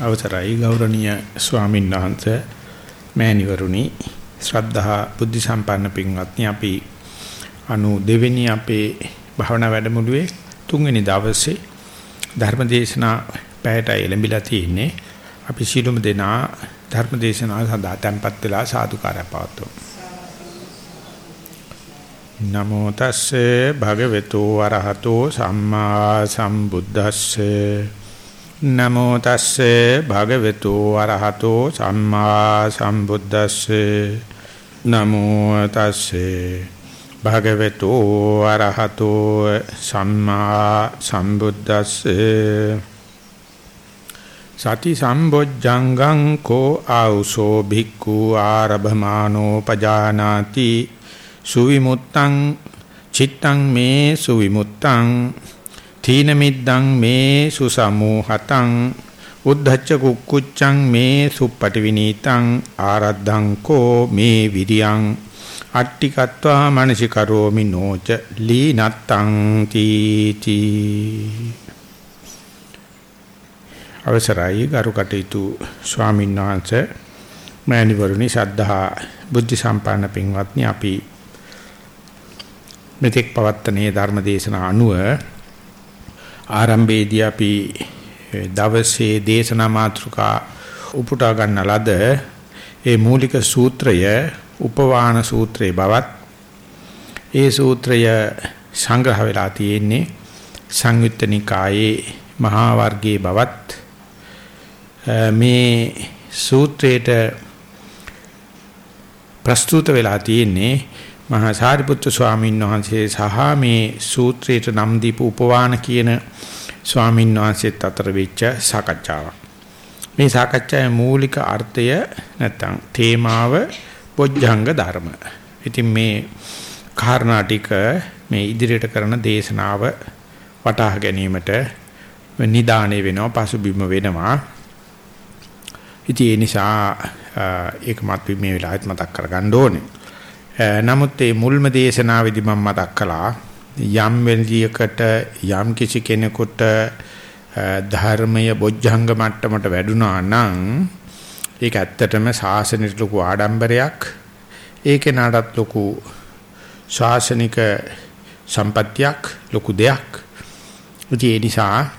අවසරයි ගෞරවනීය ස්වාමීන් වහන්සේ මෑණිවරුනි. ශ්‍රද්ධා බුද්ධ සම්පන්න පින්වත්නි අපි 92 වෙනි අපේ භාවනා වැඩමුළුවේ තුන්වෙනි දවසේ ධර්මදේශනා පැයට එළඹිලා තියෙන්නේ. අපි සිළුම දෙනා ධර්මදේශනා සඳහා tempත් වෙලා සාදුකාරය පවත්වමු. නමෝ තස්සේ භගවතු වරහතෝ සම්මා සම්බුද්දස්සේ. නමෝ තස්සේ භගවතු වරහතෝ සම්මා සම්බුද්දස්සේ. නමෝ තස්සේ භගවතු වරහතෝ සම්මා සම්බුද්දස්සේ. සති සම්බොජ්ජංගං කෝ ආ우සෝ භික්ඛු ආරභමානෝ පජානාති. සුවිමුත්තං චිත්තං මේ සුවිමුත්තං තීන මිද්දං මේ සුසමෝහතං උද්ධච්ච කුක්කුච්චං මේ සුප්පටි විනීතං ආරද්ධං කෝ මේ විරියං අට්ටිකත්වා මනසිකරෝමි නෝච ලීනත්තං තීති. අවසරයි ගරු කටයුතු ස්වාමීන් වහන්සේ මෑණිවරුනි සද්ධා බුද්ධ සම්පන්න පින්වත්නි අපි මෙතෙක් පවත්තනේ ධර්ම දේශනා අනුව ආරම්භයේදී අපි දවසේ දේශනා මාතෘකා උපුටා ගන්න ලද ඒ මූලික සූත්‍රය උපවාන සූත්‍රේ බවත් ඒ සූත්‍රය සංග්‍රහ වෙලා තියෙන්නේ සංයුත්ත නිකායේ මහා වර්ගයේ බවත්. මේ සූත්‍රයට ප්‍රස්තුත වෙලා තියෙන්නේ මහා සාරිපුත්‍ර ස්වාමීන් වහන්සේ සහ මේ සූත්‍රයට නම් දීපු උපවාන කියන ස්වාමීන් වහන්සේත් අතර වෙච්ච සාකච්ඡාවක්. මේ සාකච්ඡාවේ මූලික අර්ථය නැත්තම් තේමාව බොජ්ජංග ධර්ම. ඉතින් මේ කාරණා ටික මේ ඉදිරියට කරන දේශනාව වටහා ගැනීමට නිදාණය වෙනවා පසුබිම වෙනවා. ඉතින් ඒ නිසා ඒක මත් මේ වෙලාවත් මතක් කරගන්න ඕනේ. නමුත් මේ මුල්ම දේශනාවේදී මම මතක් කළා යම් වෙලියකට යම් කිසි කෙනෙකුට ධර්මය බොජ්ජංග මට්ටමට වැඩුණා නම් ඒක ඇත්තටම ශාසනික ලොකු ආඩම්බරයක්. ඒකේ නාටත් ලොකු ශාසනික සම්පත්‍යක් ලොකු දෙයක්. ඒ නිසා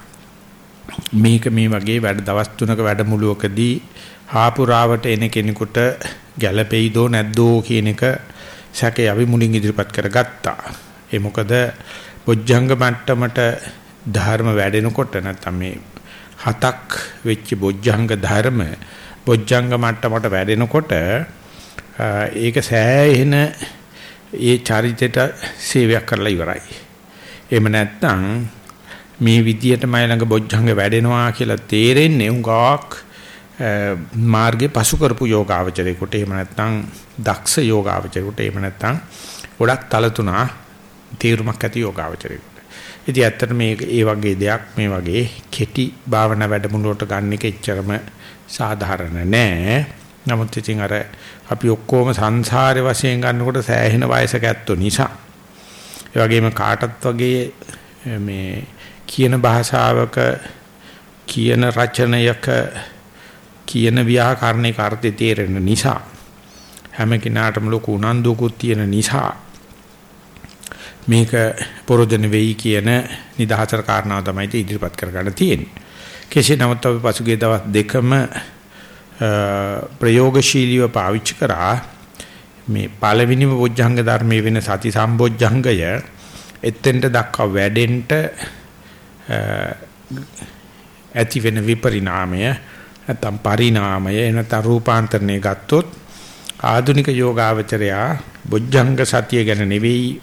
මේක මේ වගේ වැඩ දවස් තුනක වැඩමුළුවකදී හාපුරාවට එන කෙනෙකුට ගැළපෙයිදෝ නැද්දෝ කියන එක සැකේ අපි මුලින් ඉදිරිපත් කරගත්තා. ඒ මොකද බොජ්ජංග මට්ටමට ධර්ම වැඩෙනකොට නැත්නම් මේ හතක් වෙච්ච බොජ්ජංග ධර්ම බොජ්ජංග මට්ටමට වැඩෙනකොට ඒක සෑහෙන ඒ චරිතයට සේවයක් කරලා ඉවරයි. එහෙම නැත්නම් මේ විදියටමයි ළඟ බොජ්ජංග වැඩෙනවා කියලා තේරෙන්නේ උඟාක් මාර්ගේ පසු කරපු යෝගාවචරේකට එහෙම නැත්නම් දක්ෂ යෝගාවචරේකට එහෙම නැත්නම් ගොඩක් තලතුණා තීරුමක් ඇති යෝගාවචරේකට. ඉතින් ඇත්තට මේ ඒ වගේ දෙයක් මේ වගේ කෙටි භාවනා වැඩමුළුවට ගන්න එක එච්චරම සාධාරණ නෑ. නමුත් ඉතින් අර අපි ඔක්කොම සංසාරේ වශයෙන් ගන්නකොට සෑහෙන වයසක ඇත්තෝ නිසා ඒ වගේම කාටත් වගේ මේ කියන භාෂාවක කියන රචනයක කියන ව්‍යාකරණේ කාර්යය තේරෙන නිසා හැම කෙනාටම ලොකු උනන්දුවකුත් තියෙන නිසා මේක පොරොදෙන වෙයි කියන නිදහතර කාරණාව තමයි ඉදිරිපත් කරගන්න තියෙන්නේ. කෙසේ නමුත් අපි පසුගිය දවස් දෙකම ප්‍රයෝගශීලීව පාවිච්චි කරා මේ පළවෙනිම බොජ්ජංග ධර්මයේ වෙන සති සම්බොජ්ජංගය එතෙන්ට දක්වා වැඩෙන්න ඇති වෙන විපරිණාමය නැත්නම් පරිණාමය නැත්නම් රූපාන්තරණය ගත්තොත් ආධුනික යෝගාවචරයා බොජ්ජංග සතිය ගැන නෙවෙයි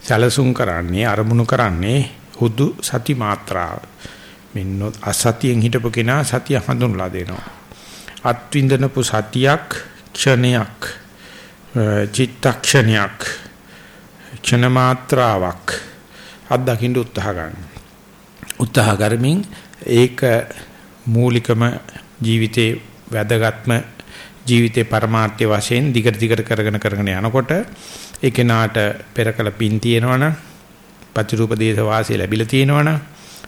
සැලසුම් කරන්නේ අරමුණු කරන්නේ හුදු සති මාත්‍රාව. මෙන්න අසතියෙන් හිටපු කෙනා සතිය හඳුන්ලා දෙනවා. අත්විඳනපු සතියක් ක්ෂණයක් චිත්තක්ෂණයක් ක්ෂණ මාත්‍රාවක් අත්දකින්න උත්සාහ ගන්න. උත්සාහ කරමින් ඒක මූලිකම ජීවිතේ වැදගත්ම ජීවිතේ පරමාර්ථය වශයෙන් දිගට දිගට කරගෙන කරගෙන යනකොට ඒ කෙනාට පෙරකල පින් තියෙනවනම් පතිරූප දේශ වාසිය ලැබිලා තියෙනවනම්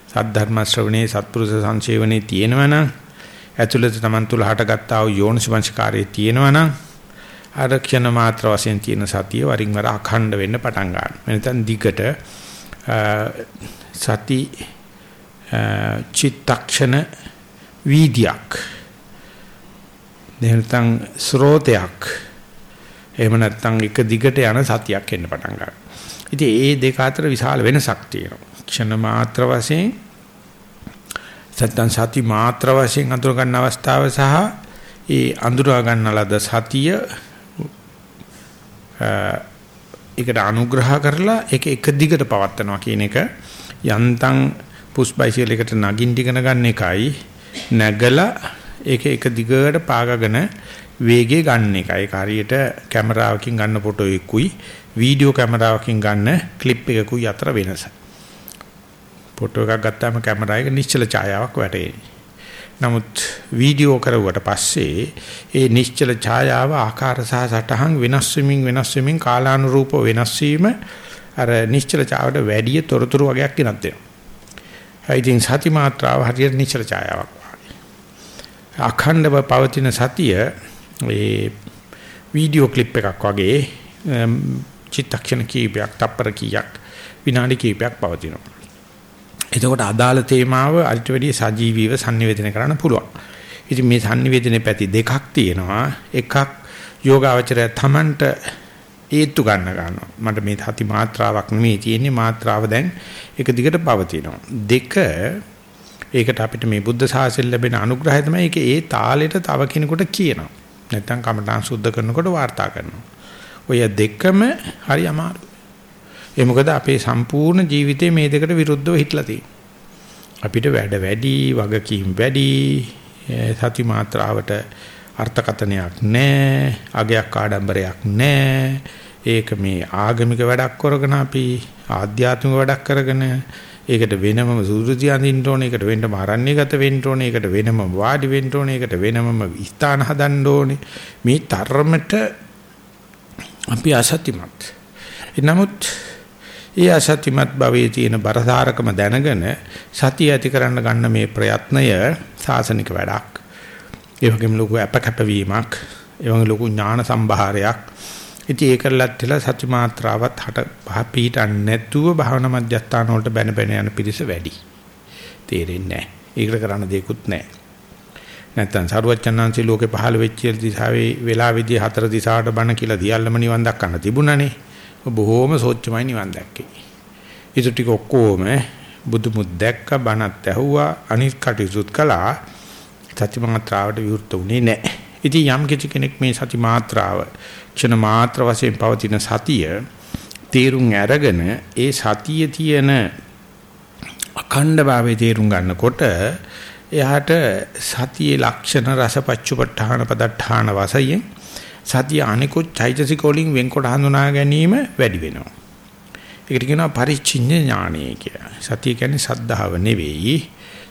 සද්ධර්ම ශ්‍රවණේ සත්පුරුෂ සංසේවනේ තියෙනවනම් ඇතුළත Taman තුල හටගත්තා වූ යෝනිසමංස්කාරයේ තියෙනවා නම් අර ක්ෂණ මාත්‍ර වශයෙන් තියෙන සතිය වරින් වර අඛණ්ඩ වෙන්න පටන් ගන්නවා. එනතන් දිගට සති චිත්තක්ෂණ වීදියක් නැත්නම් ස්රෝතයක් එහෙම නැත්නම් එක දිගට යන සතියක් එන්න පටන් ගන්නවා. ඉතින් ඒ දෙක අතර විශාල වෙනසක් තියෙනවා. ක්ෂණ මාත්‍ර වශයෙන් සත්‍යං සති මාත්‍ර වශයෙන් අඳුර ගන්න අවස්ථාව සහ ඒ අඳුරා ගන්න ලද සතිය ඒකට අනුග්‍රහ කරලා ඒක එක දිගට පවත්නවා කියන එක යන්තම් පුස්බයිසිකල් එකට නගින්න ඉගෙන ගන්න එකයි නැගලා ඒක එක දිගට පාගගෙන වේගය ගන්න එකයි. ඒක හරියට කැමරාවකින් ගන්න ෆොටෝ එකකුයි වීඩියෝ කැමරාවකින් ගන්න ක්ලිප් එකකුයි අතර වෙනස. ෆොටෝ එකක් ගත්තාම කැමරාවක නිශ්චල ඡායාවක් වැටෙන්නේ. නමුත් වීඩියෝ කරුවට පස්සේ ඒ නිශ්චල ඡායාව ආකාර සහ සටහන් වෙනස් වෙමින් වෙනස් වෙමින් කාලානුරූපව වෙනස් වීම අර නිශ්චල ඡායාවට වැඩි තොරතුරු වගේක් ගෙනත් දෙනවා. ඉතින් සති මාත්‍රාව හරියට නිශ්චල ඡායාවක් වගේ. අඛණ්ඩව පවතින සතිය ඒ වීඩියෝ ක්ලිප් එකක් වගේ චිත්තක්ෂණ කීපයක් තප්පර කීයක් විනාඩි කීපයක් පවතිනවා. එතකොට අදාළ තේමාව අරිට වැඩිය සජීවීව sannivedana කරන්න පුළුවන්. ඉතින් මේ sannivedana පැති දෙකක් තියෙනවා. එකක් යෝගාවචරය තමන්ට ඒත්තු ගන්න ගන්නවා. මට මේ හති මාත්‍රාවක් නෙමෙයි තියෙන්නේ මාත්‍රාව දැන් එක දිගට පවතිනවා. දෙක ඒකට අපිට මේ බුද්ධ ශාසනය ලැබෙන අනුග්‍රහය තමයි ඒක ඒ තාලෙට තව කෙනෙකුට කියනවා. නැත්තම් කමඨාන් සුද්ධ කරනකොට වාර්තා කරනවා. ඔය දෙකම හරි අමාරුයි. ඒ මොකද අපේ සම්පූර්ණ ජීවිතේ මේ දෙකට විරුද්ධව හිටලා තියෙනවා. අපිට වැඩ වැඩි, වගකීම් වැඩි, සති මාත්‍රාවට අර්ථකතනයක් නැහැ, අගයක් ආඩම්බරයක් නැහැ. ඒක මේ ආගමික වැඩක් කරගෙන අපි ආධ්‍යාත්මික වැඩක් කරගෙන ඒකට වෙනමම සූරුදි අඳින්න ඕනේ ඒකට වෙනම ආරණ්‍යගත වෙන්න ඕනේ ඒකට වෙනම වාඩි වෙන්න ඕනේ ඒකට වෙනමම ස්ථාන හදන්න ඕනේ මේ තරමට අපි අසත්‍යමත් නමුත් ඒ අසත්‍යමත් භවයේ තියෙන බරසාරකම දැනගෙන සතිය ඇති කරන්න ගන්න මේ ප්‍රයත්නය සාසනික වැඩක්. ඒ වගේම ලොකු අපකපවීමක්, ඒ වගේම ලොකු ඥාන සම්භාරයක්. ඉතින් ඒකලත් තියලා සත්‍ය මාත්‍රාවත් හට පහ පිටන් නැතුව භාවනා මධ්‍යස්ථාන වලට බැන බැන යන පිරිස වැඩි. තේරෙන්නේ නැහැ. ඒකට කරන්න දෙයක්වත් නැහැ. නැත්තම් සරුවච්චන්හන්සේ ලෝකේ පහළ වෙච්ච දිශාවේ වෙලාවේදී හතර දිශාවට බණ කියලා දියල්ලම නිවන් දක්වන්න තිබුණානේ. බොහෝම සෝච්චමයි නිවන් දැක්කේ. ඊට ටික ඔක්කොම බුදුමුත් දැක්ක බණත් ඇහුවා අනිත් කටයුතුත් කළා සති මාත්‍රාවට විවෘත වුණේ නැහැ. ඉතින් යම් කිසි කෙනෙක් මේ සති මාත්‍රාව ක්ෂණ මාත්‍ර වශයෙන් පවතින සතිය තේරුම් අරගෙන ඒ සතියේ තියෙන අඛණ්ඩ භාවයේ තේරුම් ගන්නකොට එයාට සතියේ ලක්ෂණ රසපච්චුපට්ඨාන පදට්ඨාන වශයෙන් සතිය අනිකුත් චෛතසික වලින් වෙන්කොට හඳුනා ගැනීම වැඩි වෙනවා. ඒකට කියනවා පරිච්ඡින්න ඥානය කියලා. සතිය කියන්නේ සද්ධාව නෙවෙයි.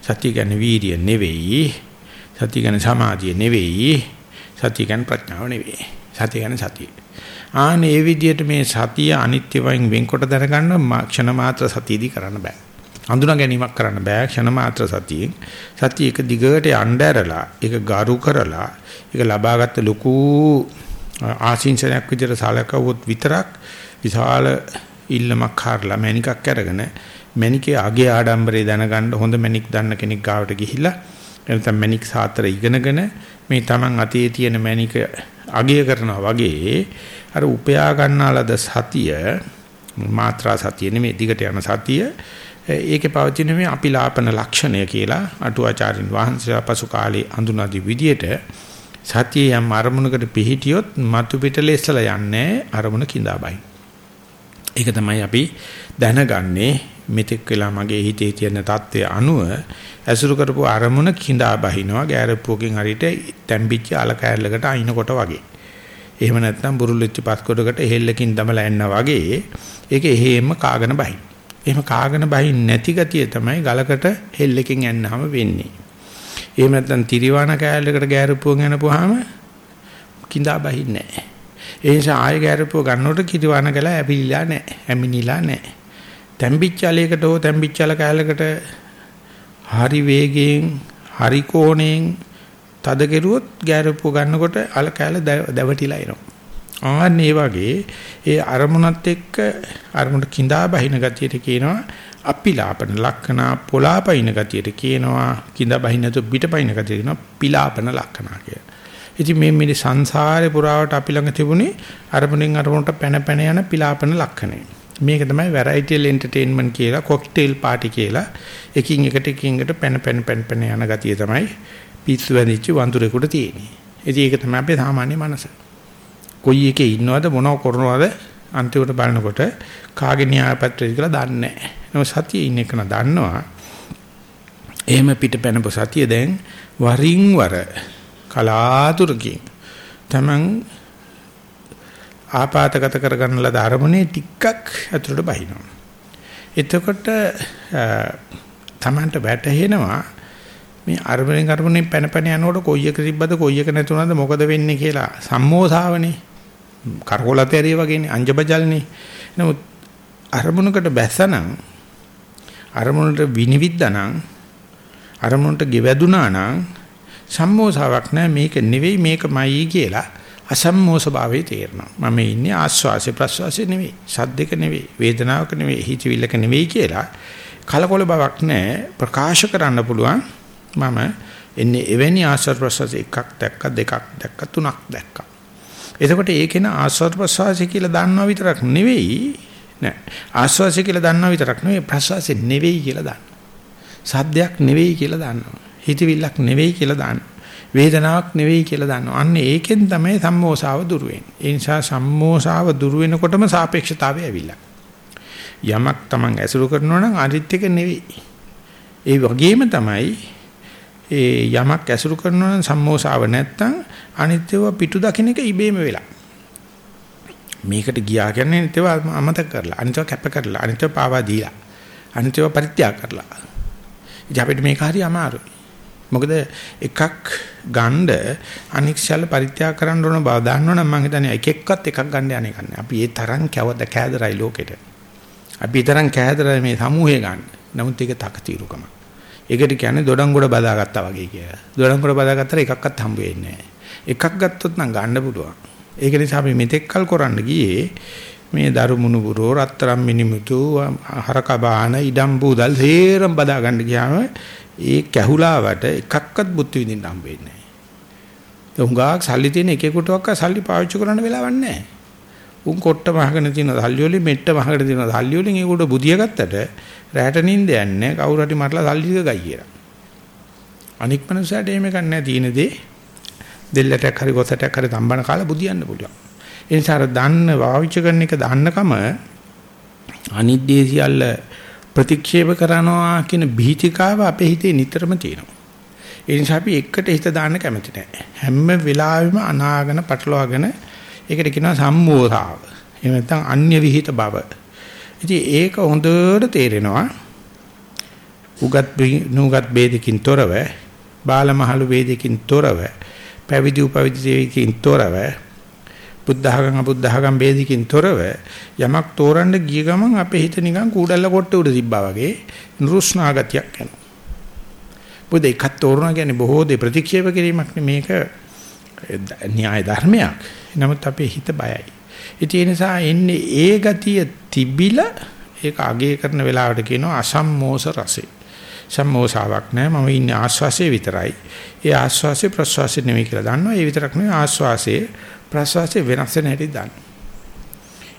සතිය කියන්නේ වීරිය නෙවෙයි. සතිය කියන්නේ සමාධිය නෙවෙයි. සතිය කියන්නේ ප්‍රඥාව නෙවෙයි. සතිය කියන්නේ සතිය. ආන ඒ විදිහට මේ සතිය අනිත්‍යයෙන් වෙන්කොට දැනගන්න ක්ෂණ මාත්‍ර සතියදී කරන්න බෑ. හඳුනා ගැනීමක් කරන්න බෑ ක්ෂණ මාත්‍ර සතියෙන්. සතිය එක දිගට යන්න ඇරලා ඒක ගරු කරලා ඒක ලබාගත්ත ලොකු ආශිංසනයක් විදිහට සලකවුවොත් විතරක් විශාල ඉල්ලමක් හරලා මැණිකක් අරගෙන මැණිකේ අගේ ආඩම්බරේ දැනගන්න හොඳ මැණික් දන්න කෙනෙක් ගාවට ගිහිල්ලා එනතම් මැණික් සාත්‍ර ඉගෙනගෙන මේ Taman අතේ තියෙන මැණික අගය කරනවා වගේ අර උපයා ගන්නාලද සතිය මාත්‍රා සතිය නෙමෙයි දිගට යන සතිය ඒකේ පවතින මේ අපිලාපන ලක්ෂණය කියලා අටුවාචාරින් වහන්සේලා පසු කාලේ අඳුනාදී විදියට සතිය යම් අරමුණකට පිහිටියොත් මතු පිටලේ ඉස්සලා යන්නේ අරමුණ කිඳාබයි. ඒක තමයි අපි දැනගන්නේ මෙතෙක් වෙලා මගේ හිතේ තියෙන தත්ත්වය අනුව ඇසුරු කරපු අරමුණ කිඳා බහිනවා ගෑරප්පුවකින් හරියට තැම්පිච්ච අල කෑල්ලකට අයින්කොට වගේ. එහෙම නැත්නම් බුරුල් වෙච්ච පස්කොඩකට එහෙල්ලකින් දමලා එන්න වගේ ඒක එහෙම කාගෙන බහි. එහෙම කාගෙන බහින් නැති ගතිය තමයි ගලකට හෙල්ලකින් යන්නාම වෙන්නේ. එහෙම නැත්නම් තිරිවාණ කෑල්ලකට ගෑරුපුවන් යනපුවාම කිඳා බහින්නේ නැහැ. ඒ නිසා ආයෙ ගෑරුපුව ගන්නකොට කිරිවාණ කැල ඇපිලිලා නැහැ. ඇමිනිලා නැහැ. තැම්බිච්ච අලයකට හෝ තැම්බිච්ච අල කෑල්ලකට හරි වේගයෙන් හරි කෝණයෙන් තද කෙරුවොත් ගෑරපුව ගන්නකොට අල කැල දැවටිලා එනවා. ආන්න ඒ වගේ ඒ අරමුණත් එක්ක අරමුණට කිඳා බහින ගතියට කියනවා අපිලාපන ලක්ෂණ පොලාපයින් ගතියට කියනවා කිඳා බහින නැතු පිටපයින් ගතියට කියනවා පිලාපන ලක්ෂණ කියලා. ඉතින් මේ මේ සංසාරේ පුරාවට අපි ළඟ තිබුණේ අරමුණෙන් අරමුණට පැන පැන යන පිලාපන ලක්ෂණය. මේක තමයි වැරයිටිල් එන්ටර්ටේන්මන්ට් කියලා කොක්ටේල් පාටි කියලා එකින් එකට එකින් එකට පැන පැන පැන පැන යන ගතිය තමයි පිස්සු වැදිච්ච වඳුරෙකුට තියෙන්නේ. ඉතින් ඒක තමයි අපේ සාමාන්‍ය මනස. කොයි එකේ ඉන්නවද මොනව කරනවද අන්තිමට බලනකොට කාගේ න්‍යාය පත්‍රයද කියලා දන්නේ නැහැ. නෝ සතියේ ඉන්න එක දන්නවා. එහෙම පිට පැනපු සතිය දැන් වරින් වර කලාතුරකින් තමන් ආපాతගත කරගන්න ලද අරමුණේ ටිකක් අතුරට බහිනවා. එතකොට තමන්ට වැටහෙනවා මේ අරමුණෙන් අරමුණෙන් පැන පැන යනකොට කොයි එක තිබ්බද කොයි එක නැතුණාද මොකද වෙන්නේ කියලා. සම්මෝසාවනේ. කරකොලත ඇරිය වගේනේ අංජබජල්නේ. නමුත් අරමුණකට බැසනම් අරමුණට විනිවිදනම් අරමුණට ගෙවැදුනා නම් සම්මෝසාවක් නැහැ මේක නෙවෙයි මේකමයි කියලා අසම්මෝස භාවයේ තේරෙනවා. මම ඉන්නේ ආස්වාසේ ප්‍රස්වාසේ නෙවෙයි සද්දක නෙවෙයි වේදනාවක නෙවෙයි හිතවිල්ලක නෙවෙයි කියලා කලකොල බවක් නැහැ ප්‍රකාශ කරන්න පුළුවන් මම එන්නේ එවැනි ආස්වාද ප්‍රසවාස එකක් දැක්ක දෙකක් දැක්ක තුනක් දැක්කා. එතකොට ඒකේන ආස්වාද ප්‍රසවාසය කියලා දන්නවා විතරක් නෙවෙයි නෑ ආස්වාසය කියලා දන්නවා විතරක් නෙවෙයි ප්‍රසවාසය නෙවෙයි කියලා දන්නවා. සද්දයක් නෙවෙයි කියලා දන්නවා. හිතවිල්ලක් නෙවෙයි කියලා දන්නවා. වේදනාවක් නෙවෙයි කියලා දන්නවා. අන්න ඒකෙන් තමයි සම්මෝසාව දුර වෙන්නේ. ඒ නිසා සම්මෝසාව දුර වෙනකොටම සාපේක්ෂතාවය ඇවිල්ලා. යමක් Taman ඇසුරු කරනවා නම් අනිත් එක නෙවෙයි. ඒ වගේම තමයි ඒ යමක් ඇසුරු කරනවා නම් සම්මෝසාව නැත්තම් අනිත්‍යව පිටු දකින්න එක ඉබේම වෙලා. මේකට ගියා කියන්නේ අනිත්‍යව අමතක කරලා අනිත්‍යව කැප කරලා අනිත්‍යව පාවා දීලා අනිත්‍යව පරිත්‍යාග කරලා. ඉතින් අපිට මේක හරි අමාරුයි. මොකද එකක් ගන්න අනික්ෂල පරිත්‍යාග කරන්න ඕන බව දන්නවනම් මම හිතන්නේ එක එක්කත් එකක් ගන්න යන්නේ නැහැ. අපි ඒ තරම් කැවද කෑදරයි ලෝකෙට. අපි ඒ තරම් කෑදරයි මේ සමූහය ගන්න. නමුත් ඒක තකතිරුකමක්. ඒකට කියන්නේ දොඩංගොඩ බදාගත්තා වගේ කියලා. දොඩංගොඩ බදාගත්තට එකක්වත් හම්බ වෙන්නේ නැහැ. එකක් ගත්තොත් නම් ගන්න පුළුවන්. ඒක නිසා අපි මෙතෙක් කල් කරන්න ගියේ මේ දරුමුණු පුරෝ රත්තරම් මිනිමුතු හරක බාන ඉඩම් බූදල් සේරම බදා ගන්න ගියාම ඒ කැහුලාවට එකක්වත් බුද්ධ විඳින්න හම්බ වෙන්නේ නැහැ. උංගාක් සල්ලි තියෙන එකෙකුටවත් සල්ලි පාවිච්චි කරන්න වෙලාවක් නැහැ. උන් කොට්ට මහගෙන තියෙන සල්ලි වලින් මෙට්ට මහගෙන තියෙන සල්ලි වලින් ඒකට බුදිය ගත්තට රැට නිින්ද යන්නේ කවුරු හරි මරලා සල්ලි ටික ගයි කියලා. අනික් මනුස්සයට එහෙම ගන්න තියෙන දේ දෙල්ලටක් හරි ගොසටක් හරි තම්බන කාලා බුදියන්න පුළුවන්. ඒ නිසා අර දන්න වාවිච්ච කරන එක දන්නකම අනිද්දේ සියල්ල ප්‍රතික්ෂේප කරනවා කියන බීතිකාව අපේ හිතේ නිතරම තියෙනවා. ඒ නිසා අපි එකට හිත දාන්න කැමති නැහැ. හැම වෙලාවෙම අනාගෙන පටලවාගෙන ඒකට කියනවා සම්මෝධාව. එහෙම නැත්නම් අන්‍ය විಹಿತ බව. ඉතින් ඒක හොඳට තේරෙනවා. උගත් නුගත් ભેදකින් තොරව, බාලමහලු ભેදකින් තොරව, පැවිදි උපවිදි දෙවිකින් තොරව, බුද්ධඝම අබුද්ධඝම ભેදකින් තොරව යමක් තෝරන්න ගිය ගමන් අපේ හිත නිකන් කූඩල්ල කොට උඩ තිබ්බා වගේ නුරුස්නාගතියක් එනවා. බුදේ කත් තෝරන කියන්නේ බොහෝ දේ ප්‍රතික්ෂේප කිරීමක් නෙමේක න්‍යාය ධර්මයක්. නමුත් අපේ හිත බයයි. ඒ නිසා එන්නේ ඒ ගතිය තිබිලා ඒක අගය කරන වෙලාවට කියනවා අසම්මෝස රසෙ. සම්මෝසාවක් නෑ මම ඉන්නේ ආස්වාසයේ විතරයි. ඒ ආස්වාසයේ ප්‍රස්වාසයේ නෙමෙයි කියලා දන්නවා. ඒ විතරක් නෙවෙයි ආස්වාසයේ ප්‍රස්වාසයේ වෙනස් වෙන හැටි දන්නවා.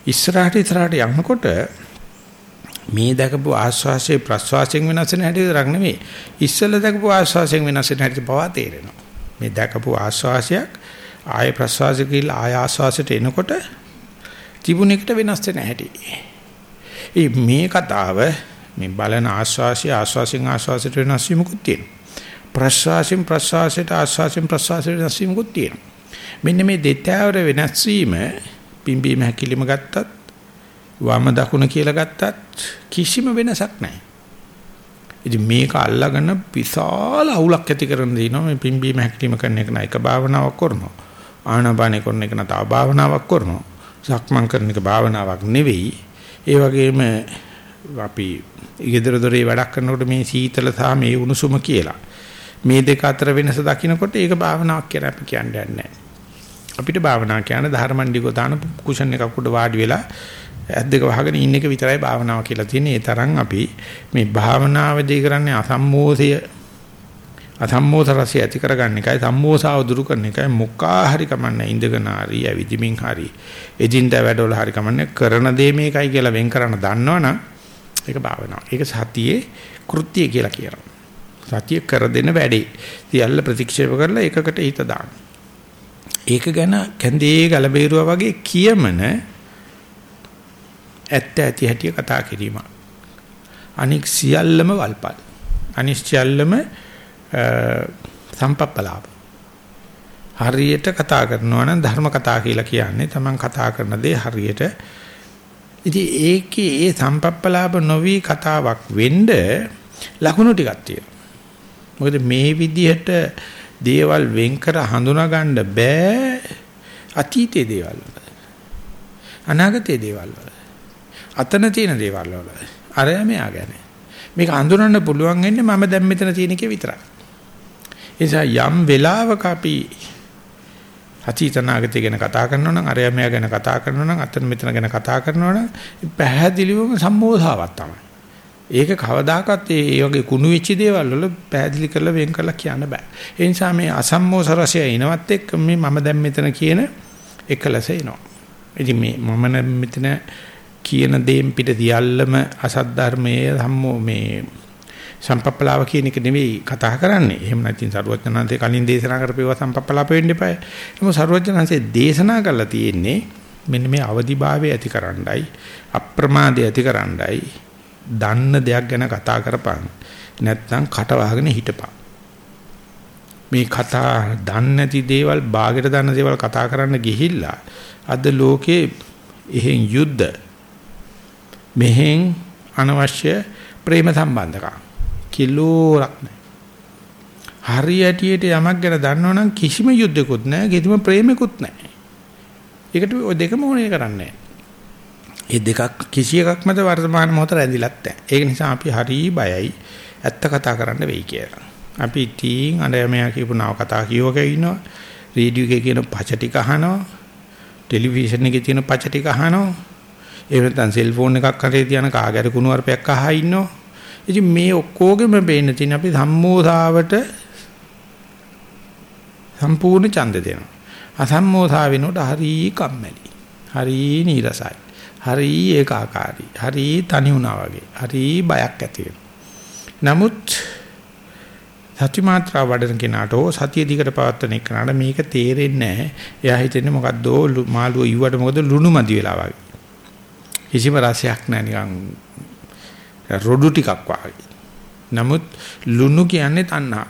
ඉස්සරහට ඉස්සරහට යනකොට මේ දැකපු ආස්වාසයේ ප්‍රස්වාසයෙන් වෙනස් වෙන හැටි විතරක් නෙමෙයි. ඉස්සෙල්ලා දැකපු ආස්වාසයෙන් වෙනස් වෙන හැටි පවා තේරෙනවා. මේ දැකපු ආස්වාසයක් ආය ප්‍රස්වාසය කියලා ආය ආස්වාසයට එනකොට තිබුණ එකට වෙනස් වෙන හැටි. ඒ මේ කතාව මේ බලන ආස්වාසිය ආස්වාසියෙන් ආස්වාසයට වෙනස් වීමකුත් තියෙනවා. ප්‍රස්වාසයෙන් ප්‍රස්වාසයට ආස්වාසයෙන් ප්‍රස්වාසයට වෙනස් වීමකුත් තියෙනවා. මෙන්න මේ දෙතෑවර වෙනස් වීම පිම්බීම හැකිලිම ගත්තත් වම දකුණ කියලා ගත්තත් කිසිම වෙනසක් නැහැ. ඉතින් මේක අල්ලාගෙන විශාල අවුලක් ඇති කරන දිනවා මේ පිම්බීම හැකිලිම කරන එක නයික භාවනාවක් කරනවා. ආනාපානෙ කරන එක නතව භාවනාවක් කරනවා. සක්මන් කරන එක භාවනාවක් නෙවෙයි. ඒ වගේම අපි ඊගෙදර දොරේ වැඩක් කරනකොට මේ සීතල සහ මේ උණුසුම කියලා මේ දෙක අතර වෙනස දකිනකොට ඒක භාවනාවක් කියලා අපි කියන්නේ නැහැ. අපිට භාවනා කියන්නේ ධර්මණ්ඩිකෝ දාන කුෂන් එකක් උඩ වාඩි වෙලා ඇස් දෙක වහගෙන ඉන්න එක විතරයි භාවනාව කියලා තියෙන්නේ. ඒ තරම් අපි මේ භාවනාවදී කරන්නේ අසම්මෝධය අසම්මෝධ රසය ඇති කරගන්න එකයි සම්මෝසාව දුරු කරන එකයි මොකා හරි කමන්නේ ඉඳගෙන හරි ඇවිදිමින් හරි එදින්දා වැඩවල හරි කමන්නේ කරන දේ මේකයි කියලා වෙන් කරන්න දන්නවනම් ඒක භාවනාව. ඒක සතියේ කෘත්‍යය කියලා කියනවා. සතිය කර දෙන වැඩේ. සියල්ල ප්‍රතික්ෂේප කරලා එකකට හිත දාන්න. ඒක ගැන කැඳේ ගලබේරුවා වගේ කියමන ඇත්ත ඇති හැටි කතා කිරීම. අනික් සියල්ලම වල්පල්. අනික් සියල්ලම සම්පප්පලාප. හරියට කතා කරනවා නම් ධර්ම කතා කියලා කියන්නේ Taman කතා කරන දේ හරියට ඉතින් ඒකේ ඒ සම්පප්පලාප නොවි කතාවක් වෙන්න ලකුණු ටිකක් තියෙනවා. මොකද මේ විදිහට දේවල් වෙන් කර හඳුනා ගන්න බෑ අතීතයේ දේවල් වල. අනාගතයේ දේවල් වල. අතන තියෙන දේවල් වල. අරය මෙයා ගැන. මේක අඳුරන්න පුළුවන් වෙන්නේ මම දැන් මෙතන තියෙන එකේ විතරයි. ඒ නිසා යම් වෙලාවක අපි අතීත නාගතය ගැන කතා කරනවා නම් අරය මෙයා ගැන කතා කරනවා නම් අතන මෙතන ගැන කතා කරනවා නම් පැහැදිලිවම සම්මෝධාවක් තමයි. ඒක කවදාකවත් ඒ වගේ කුණු වෙච්ච දේවල් වල පැහැදිලි කරලා වෙන් කරලා කියන්න බෑ. ඒ නිසා මේ අසම්මෝස රසය එනවත් එක්ක මේ මම දැන් මෙතන කියන එකලස එනවා. ඉතින් මේ මම මෙතන කියන දේන් පිට දියල්ලම අසත් ධර්මයේ සම්මෝ මේ සම්පප්පලාව කියන එක නෙවෙයි කතා කරන්නේ. එහෙම නැත්නම් සරුවචනන්සේ කලින් දේශනා කරපේවා සම්පප්පලාප වෙන්න එපායි. එහෙනම් සරුවචනන්සේ දේශනා කරලා තියෙන්නේ මෙන්න මේ අවදිභාවය ඇතිකරණ්ඩයි අප්‍රමාදය ඇතිකරණ්ඩයි දන්න දෙයක් ගැන කතා කරපන්. නැත්නම් කට වහගෙන හිටපන්. මේ කතා දන්නේ නැති දේවල් ਬਾගෙට දන්න දේවල් කතා කරන්න ගිහිල්ලා අද ලෝකේ එහෙන් යුද්ධ මෙහෙන් අනවශ්‍ය ප්‍රේම සම්බන්ධකම් කිලෝරක් නැහැ. හරියටියට යමක් ගැන දන්නවනම් කිසිම යුද්ධයක්වත් නැහැ, කිසිම ප්‍රේමයක්වත් නැහැ. ඒකට ඔය දෙකම ඕනේ කරන්නේ ඒ දෙකක් කිසි එකක් මත වර්තමාන මොහොත රැඳිලත් නැහැ. ඒක නිසා අපි හරි බයයි ඇත්ත කතා කරන්න වෙයි කියලා. අපි ඉතින් අර මෙයා කියපු නව කතා කියවක ඉන්නවා. රේඩියෝ එකේ කියන පච ටික අහනවා. ටෙලිවිෂන් එකේ තියෙන පච ටික අහනවා. එහෙම නැත්නම් සෙල්ෆෝන් එකක් හරේ තියන කාගෑර කුණුවarpයක් අහා ඉන්නවා. ඉතින් මේ ඔක්කොගෙම පේන්න තියෙන අපි සම්මෝධාවට සම්පූර්ණ ඡන්ද දෙනවා. අසම්මෝධා වෙනකොට හරි කම්මැලි. හරි නීරසයි. හරි ඒකාකාරී. හරි තනි වුණා වගේ. හරි බයක් ඇති නමුත් සති මාත්‍රා වඩන කෙනාට ඕ සතිය දිකට පවත්වන එකනට මේක තේරෙන්නේ නැහැ. එයා හිතන්නේ මොකද්ද මාළුව ඉව්වට මොකද ලුණු මදි වෙලා වගේ. කිසිම රසයක් නැහැ නිකන් රොඩු ටිකක් වගේ. නමුත් ලුණු කියන්නේ තණ්හා.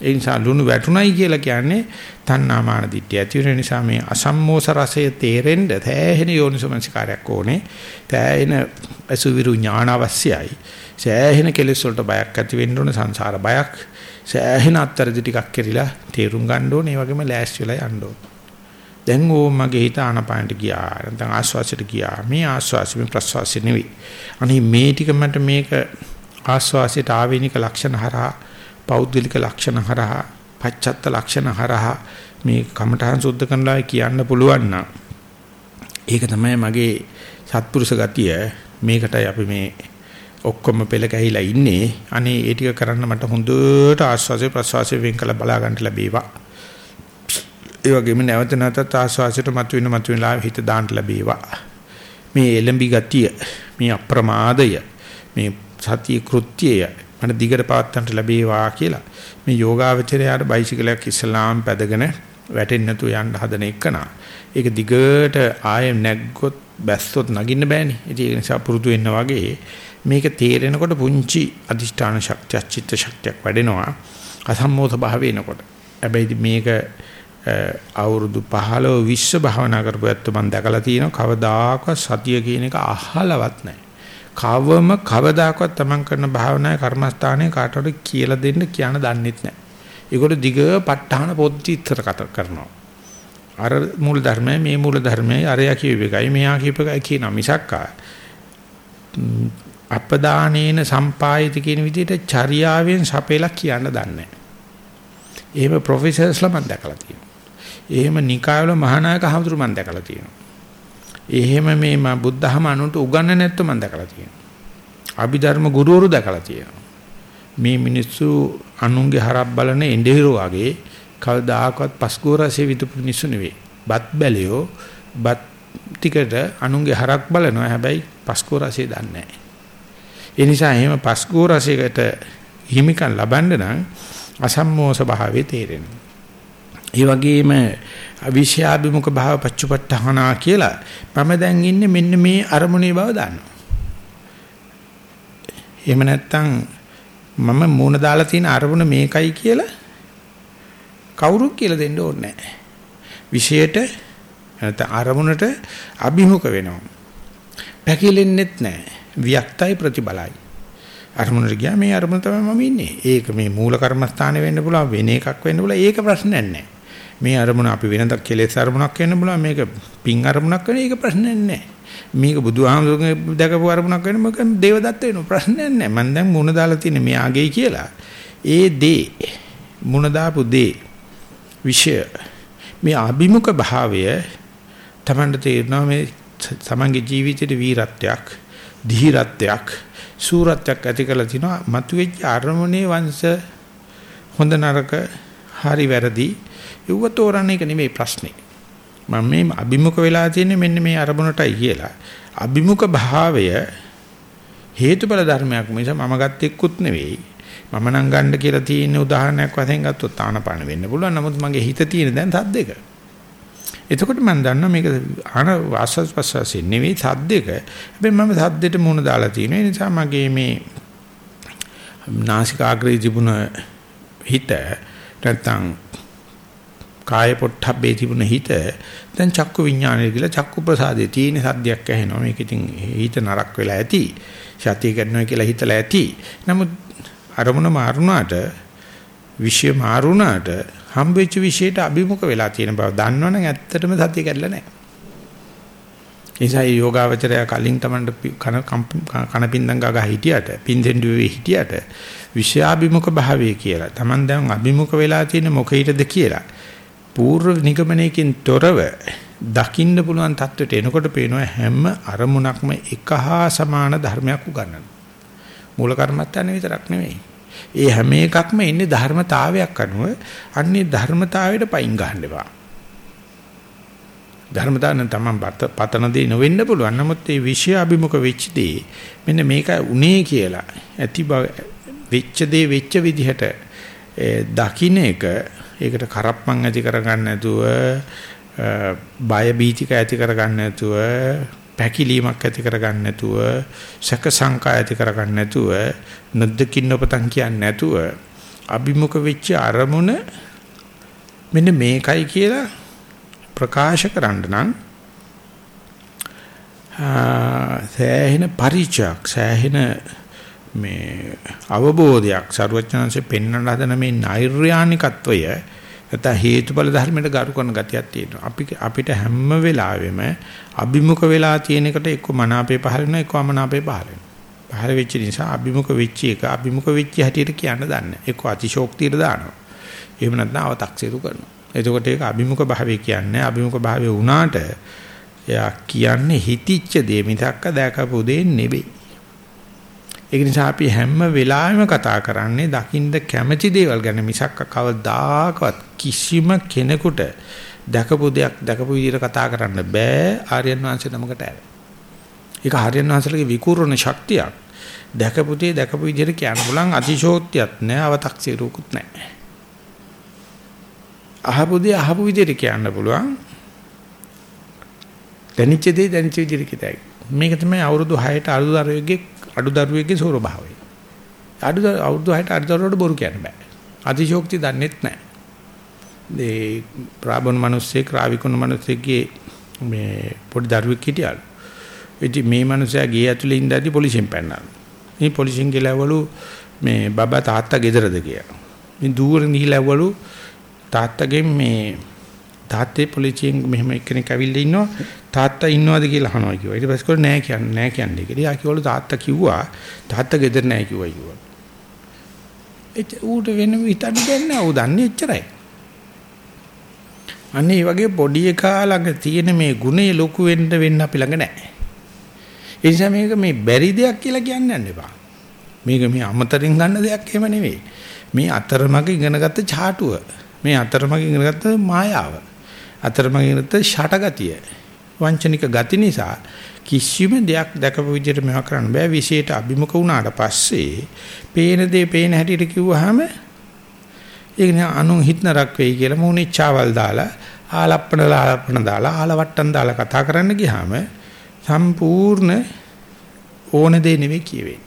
ඒ නිසා ලුණු වැටුණයි කියලා කියන්නේ තණ්හා මාන දිට්ඨිය. ඇති වෙන නිසා මේ අසම්මෝස රසය තේරෙන්න තෑහෙන යෝනිසමනසිකාරයක් ඕනේ. තෑහෙන අසුවිරු ඥාන අවශ්‍යයි. සෑහෙන කෙලෙස් වලට බයක් ඇති වෙන්න ඕනේ සංසාර බයක්. සෑහෙන අත්තරදි ටිකක් කෙරිලා තේරුම් ගන්න ඕනේ. ඒ වගේම ලෑස්ති වෙලා යන්න ඕනේ. දැන් ඕ මගේ හිත ආනපානට ගියා. නැත්නම් ආස්වාසයට ගියා. මේ ආස්වාසි මේ ප්‍රස්වාසි නෙවෙයි. අනේ මේ ටික මට මේක ආස්වාසයට ආවේනික ලක්ෂණ හරහා පෞද්ගලික ලක්ෂණ හරහා පච්චත්ත ලක්ෂණ හරහා මේ කමඨහං සුද්ධ කරනලා කියන්න පුළුවන් නම් ඒක තමයි මගේ සත්පුරුෂ ගතිය. මේකටයි අපි මේ ඔක්කොම පෙළ ගැහිලා ඉන්නේ. අනේ ඒ ටික කරන්න මට හොඳට ආස්වාසේ ප්‍රස්වාසේ වෙන් කළ බලා ගන්න ලැබේවා. ඒ වගේම නැවත නැවතත් ආස්වාසයට මතුවෙන මතුවෙලා හිත දාන්න ලැබේවා. මේ එලඹි ගතිය, මේ අප්‍රමාදය, මේ සතිය කෘත්‍යය මන දිගට පවත්වන්නට ලැබේවා කියලා. මේ යෝගාවචරයට බයිසිකලයක් ඉස්ලාම් පැදගෙන වැටෙන්නේ නැතුව යන්න හදන එකනා. ඒක දිගට ආයෙ නැග්ගොත් බැස්සොත් නගින්න බෑනේ. ඒ නිසා පුරුදු වෙන්න වගේ මේක තේරෙනකොට පුංචි අදිෂ්ඨාන ශක්තිය, චිත්ත ශක්තියක් වැඩෙනවා. අසම්මෝධ භාවේනකොට. හැබැයි මේක අවුරුදු 15 20 භාවනා කරපු ඇත්ත මම දැකලා තියෙනවා කවදාකවත් සතිය කියන එක අහලවත් නැහැ. කවම කවදාකවත් තමන් කරන භාවනාවේ කර්මස්ථානයේ කාටවත් කියලා දෙන්න කියන දන්නෙත් නැහැ. ඒකට දිග ප ဋ ාහන පොත් ඉතර කතා කරනවා. අර මූල ධර්මයේ මේ මූල ධර්මයේ අරයා කියව එකයි මෙයා කියප එකයි කියන මිසක් අපදානේන සම්පායිත කියන විදිහට චර්යාවෙන් සපේලා කියන්න දන්නේ නැහැ. එහෙම ප්‍රොෆෙසර්ස්ලා මම දැකලා තියෙනවා. එහෙම නිකායවල මහානායක හඳුරු මම දැකලා තියෙනවා. එහෙම මේ මම බුද්ධහම අනුන්ට උගන්න නැත්නම් මම දැකලා තියෙනවා. අභිධර්ම ගුරුවරු දැකලා තියෙනවා. මේ මිනිස්සු අනුන්ගේ හරක් බලන එඬිහිරෝ වගේ කවදාකවත් පස්කෝරසේ විදුපු මිනිස්සු නෙවෙයි. බත් බැලියෝ බත් ටිකට අනුන්ගේ හරක් බලනවා හැබැයි පස්කෝරසේ දන්නේ නැහැ. ඒ නිසා එහෙම පස්කෝරසයකට හිමිකම් ලබන්න නම් අසම්මෝස භාවයේ තේරෙනවා. ඒ වගේම අවිෂයාභිමුඛ භාව පච්චපට්ඨහනා කියලා මම දැන් ඉන්නේ මෙන්න මේ අරමුණේ බව දන්නවා. එහෙම නැත්නම් මම මූණ දාලා තියෙන අරමුණ මේකයි කියලා කවුරුත් කියලා දෙන්න ඕනේ නැහැ. විෂයට නැත්නම් අරමුණට අභිමුඛ වෙනවා. පැකිලෙන්නෙත් නැහැ. වික්තයි ප්‍රතිබලයි. අරමුණට ගියා මේ අරමුණ තමයි මම ඉන්නේ. ඒක මේ මූල කර්මස්ථානේ වෙන්න පුළුවන් වෙන එකක් වෙන්න පුළුවන් ඒක ප්‍රශ්නයක් නැහැ. මේ අරමුණ අපි වෙනදක් කෙලෙස් අරමුණක් වෙන්න පුළුවන් මේක පිං අරමුණක් වෙන ඒක ප්‍රශ්නයක් නැහැ. මේක බුදුහාමුදුරගේ දැකපු අරමුණක් වෙන මොකද දේවදත්ත වෙන ප්‍රශ්නයක් නැහැ. මම දැන් මුණ දාලා තියෙන්නේ මෙයාගේ කියලා. ඒ දේ මුණ දාපු දේ විෂය මේ අභිමුඛ භාවය තමන්ට තේරෙනවා මේ තමන්ගේ ජීවිතේට වීරත්වයක් ධීරත්වයක් සූරත්වයක් ඇති කරලා තිනවා මතුවෙච්ච අරමුණේ වංශ හොඳ නරක හරි වැරදි යුව තෝරන්න එක නෙමෙයි ප්‍රශ්නේ. මම මේ අභිමුඛ වෙලා තියෙන්නේ මෙන්න මේ අරමුණටයි කියලා. අභිමුඛ භාවය හේතුඵල ධර්මයක් මිස මම ගත්තෙකුත් නෙවෙයි. මම නම් ගන්න කියලා තියෙන උදාහරණයක් වශයෙන් ගත්තොත් ආනපාන වෙන්න පුළුවන්. නමුත් මගේ හිත තියෙන දැන් සද්දෙක එතකොට මම දන්නවා මේක ආන වාසස් පස්සසේ නෙවෙයි සද්දෙක. හැබැයි මම සද්දෙට මුණ දාලා තියෙනවා. ඒ නිසා මගේ මේ නාසිකාග්‍රේ තිබුණ හිත නැත්තම් කාය පොට්ටබ්බේ තිබුණ හිත දැන් චක්කු විඥානය කියලා චක්කු ප්‍රසාදේ තියෙන සද්දයක් ඇහෙනවා. මේක ඉතින් හිත නරක් වෙලා ඇති. සතිය කරනවා කියලා හිතලා ඇති. නමුත් අරමුණ මාරුණාට විෂය මාරුණාට හම්බෙච්ච විශේෂයට අභිමුඛ වෙලා තියෙන බව දන්නවනම් ඇත්තටම සතිය කැඩලා නැහැ. නිසා යෝගාවචරය කලින් Tamanට කන කන පින්දම් ගගා හිටියට පින්දෙන් දුවේ හිටියට විෂයාභිමුඛ භාවය කියලා. Taman දැන් අභිමුඛ වෙලා තියෙන මොකීටද කියලා. පූර්ව නිගමනයකින් තොරව දකින්න පුළුවන් தത്വෙට එනකොට පේනවා හැම අරමුණක්ම එක හා සමාන ධර්මයක් උගන්නන. මූල කර්මත්තානේ විතරක් නෙමෙයි. ඒ හැම එකක්ම ඉන්නේ ධර්මතාවයක් අනුව අන්නේ ධර්මතාවයට පයින් ගහන්න එපා. ධර්මතාවන තමන් පතන දේ නොවෙන්න පුළුවන්. නමුත් මේ විෂය අභිමුඛ වෙච්ච දේ මෙන්න මේක උනේ කියලා ඇති බව වෙච්ච දේ වෙච්ච විදිහට දකින්න එක ඒකට කරප්පන් ඇති කරගන්න නැතුව බය බීතික ඇති කරගන්න නැතුව පැකිලීමක් ඇති කරගන්න නැතුව සැක සංකා ඇති කරගන්න නැතුව නද්දකින් ඔපතන් කියන්නේ නැතුව අභිමුඛ වෙච්ච අරමුණ මෙන්න මේකයි කියලා ප්‍රකාශ කරන්න නම් සෑහෙන පරිචයක් සෑහෙන මේ අවබෝධයක් ਸਰවඥාන්සේ පෙන්වන්න හදන මේ නෛර්යානිකත්වය නැත්නම් හේතුඵල ධර්මයට ගරු කරන ගතියක් තියෙනවා. අපි අපිට හැම වෙලාවෙම අභිමුඛ වෙලා තියෙන එකට එක්ක මනාපේ පහල වෙනවා එක්ක අමනාපේ පහල වෙනවා. පහල වෙච්ච නිසා අභිමුඛ වෙච්ච එක අභිමුඛ වෙච්ච හැටියට කියන්න දන්නේ. එක්ක අතිශෝක්තියට දානවා. එහෙම නැත්නම් අව탁සිරු කරනවා. එතකොට ඒක අභිමුඛ භාවය කියන්නේ අභිමුඛ භාවය වුණාට එයා කියන්නේ හිතිච්ච දේ මිසක්ක දැකපු දේ නෙවෙයි. ඒක නිසා අපි හැම වෙලාවෙම කතා කරන්නේ දකින්න කැමැති දේවල් ගැන මිසක් කවදාකවත් කිසිම කෙනෙකුට දැකපු දෙයක් දැකපු විදිහට කතා කරන්න බෑ ආර්යයන් වහන්සේ නමකට ඇර. ඒක ආර්යයන් වහන්සේලගේ විකූර්ණ ශක්තියක්. දැකපු දේ දැකපු විදිහට කියන්න බලන් අතිශෝක්තියක් නෑ අව탁සිරුකුත් නෑ. අහපු දේ අහපු විදිහට කියන්න පුළුවන්. දැනිච්ච දේ දැනිච්ච විදිහට කියතයි. මේක තමයි අවුරුදු 6ට අලුත් දරුවෙක්ගේ අඩු දරුවෙක්ගේ ස්වරභාවය. අඩු අවුරුදු 6ට අඩු දරුවට බොරු කියන්න බෑ. අතිශෝක්ති දන්නෙත් නැහැ. ඒ ප්‍රාබණ මිනිස්සෙක් රාවිකුණ මිනිස්සෙක්ගේ මේ පොඩි දරුවෙක් හිටියලු. ඉතින් මේ මිනිස්සයා ගේ ඇතුලේ ඉඳද්දි පොලිසියෙන් පැනනලු. මේ පොලිසියෙන් ගිලවලු මේ බබා තාත්තා ගෙදරද කියලා. මේ දුවරින් ගිහිලවලු තාත්තගෙන් මේ තාත්තේ පොලිසියෙන් මෙහෙම එක්කෙනෙක් ඇවිල්ලා ඉන්නවා තාත්තා ඉන්නවද කියලා අහනවා කිව්වා. ඊට පස්සේ කොහොම නෑ කියන්නේ නෑ කියන්නේ කියලා. යා කිව්වලු තාත්තා කිව්වා තාත්තා ගෙදර නෑ කිව්වා කිව්වා. ඌට වෙන හිතන්න දෙන්නේ නැහැ. ඌ දන්නේ එච්චරයි. අන්නේ වගේ පොඩි එකා ළඟ තියෙන මේ ගුණේ ලොකු වෙන්න වෙන්න අපි ළඟ නැහැ. ඒ නිසා මේක මේ බැරි දෙයක් කියලා කියන්න යන්න එපා. මේක මේ අමතරින් ගන්න දෙයක් එහෙම නෙවෙයි. මේ අතරමඟ ඉගෙනගත්ත චාටුව. මේ අතරමඟ ඉගෙනගත්ත මායාව. අතරමඟ ඉගෙනගත්ත ෂටගතිය. වංචනික ගති නිසා කිසිම දෙයක් දැකපු විදිහට මේවා කරන්න බෑ. විශේෂයට අභිමුඛ වුණාට පස්සේ පේන දේ පේන හැටියට කිව්වහම ඒක නේ අනුන් හිටනරක් වෙයි කියලා මූණිච්චාවල් දාලා ආලප්පන ආලප්පන දාලා ආලවට්ටම් දාලා කතා කරන්න ගියාම සම්පූර්ණ ඕන දේ නෙවෙයි කියවෙන්නේ.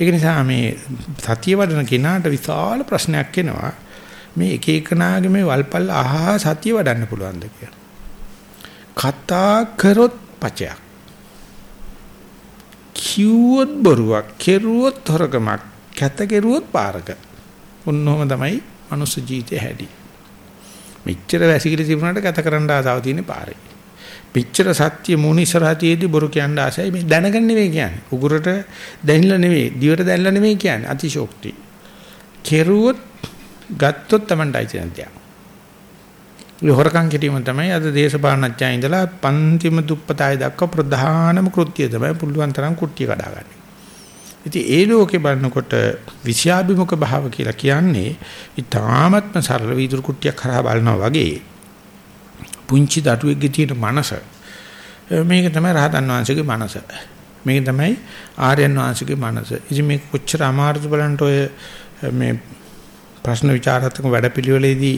ඒක නිසා මේ සතිය වඩන කෙනාට විශාල ප්‍රශ්නයක් එනවා. මේ එක එකනාගේ මේ වල්පල් අහා සතිය වඩන්න පුළුවන්ද කියලා. කතා කරොත් පචයක්. කිව්වොත් බොරුවක්, කෙරුවොත් හොරකමක්, කැත කෙරුවොත් පාරක. උන්නෝම තමයි මනුස්ස ජීවිතේ හැටි. මෙච්චර වැසිකිලි තිබුණාට ගත කරන්න ආසාව තියෙන පාරේ. පිච්චර සත්‍ය මූණ ඉස්සරහතියේදී බොරු කියන්න ආසයි මේ දැනගන්න නෙවෙයි කියන්නේ. උගුරට දැනිලා නෙවෙයි, දිවට දැනලා නෙවෙයි කියන්නේ. අතිශෝක්ති. කෙරුවොත් ගත්තොත් Tamanටයි තියෙනවා. ඒ හොරකම් කිරීම තමයි අද දේශපාලනඥයා ඉඳලා පන්තිම දුප්පතයි දක්වා ප්‍රධානම කෘත්‍යය තමයි පුළුවන් තරම් කුට්ටිය කඩාගන්නේ. ඉතින් ඒ ලෝකේ බලනකොට විෂයාභිමුඛ භාව කියලා කියන්නේ ඊ타ත්ම සරල වීදුරු කුට්ටියක් කරා බලනවා වගේ පුංචි දඩුවෙක්ගේ තියෙන මනස මේක තමයි රහතන් වහන්සේගේ මනස. මේක තමයි ආර්යයන් වහන්සේගේ මනස. ඉතින් මේ කොච්චර අමාරුද බලන්න ඔය මේ ප්‍රශ්න විචාරාත්මක වැඩපිළිවෙලේදී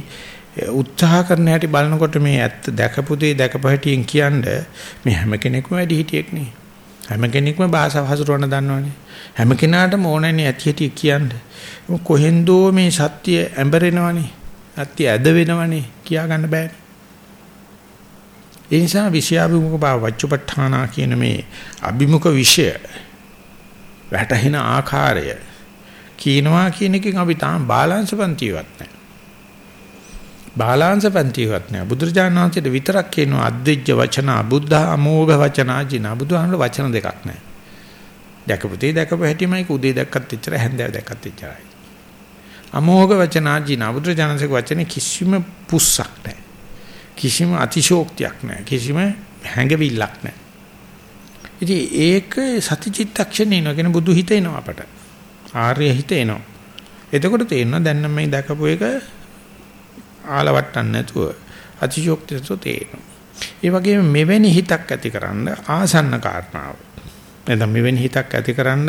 උත්සාහ කරන හැටි බලනකොට මේ ඇත්ත දැකපු දේ දැකපු හැටියෙන් කියන්නේ මේ හැම කෙනෙක්ම වැඩි හිටියෙක් නේ. හැම කෙනෙක්ම භාෂාව හසුරවන්න දන්නවනේ. හැම කෙනාටම ඕනෑනේ ඇති හැටි කියන්නේ. කොහෙන්දෝ මේ සත්‍ය ඇඹරෙනවනේ. සත්‍ය ඇද වෙනවනේ කියා ගන්න බෑනේ. ඒ නිසා විෂයාභිමුඛ බව වච්චපඨානා කියන මේ අභිමුඛ විෂය වැටහෙන ආකාරය කියනවා කියන එකෙන් අපි තාම බාලාංශ පන්තිවත් නැහැ. බාලාංශ පන්තිවත් නැහැ. බුදුරජාණන් වහන්සේට විතරක් කියනවා අද්විජ්ජ වචන අබුද්ධ අමෝඝ වචන ජින. බුදුහාමර වචන දෙකක් නැහැ. දැකපුතේ දැකපු හැටිමයි උදේ දැක්කත් එච්චර හැන්දෑව දැක්කත් එච්චරයි. අමෝඝ වචන ජින. බුදුරජාණන්සේ වචනේ කිසිම පුස්සක් නැහැ. කිසිම අතිශෝක්තියක් නැහැ. කිසිම හැඟවිල්ලක් නැහැ. ඉතින් ඒක සතිචිත්තක්ෂණේ නගෙන බුදු හිත එනවා අපට. ආර්ය හිත එනවා. එතකොට තේරෙනවා දැන් නම් මේ දැකපු එක ආලවට්ටන්න නැතුව අතිශෝක්තියతో තේරෙනවා. ඒ වගේම මෙවැනි හිතක් ඇතිකරන්න ආසන්න කාරණාව. නැත්නම් මෙවැනි හිතක් ඇතිකරන්න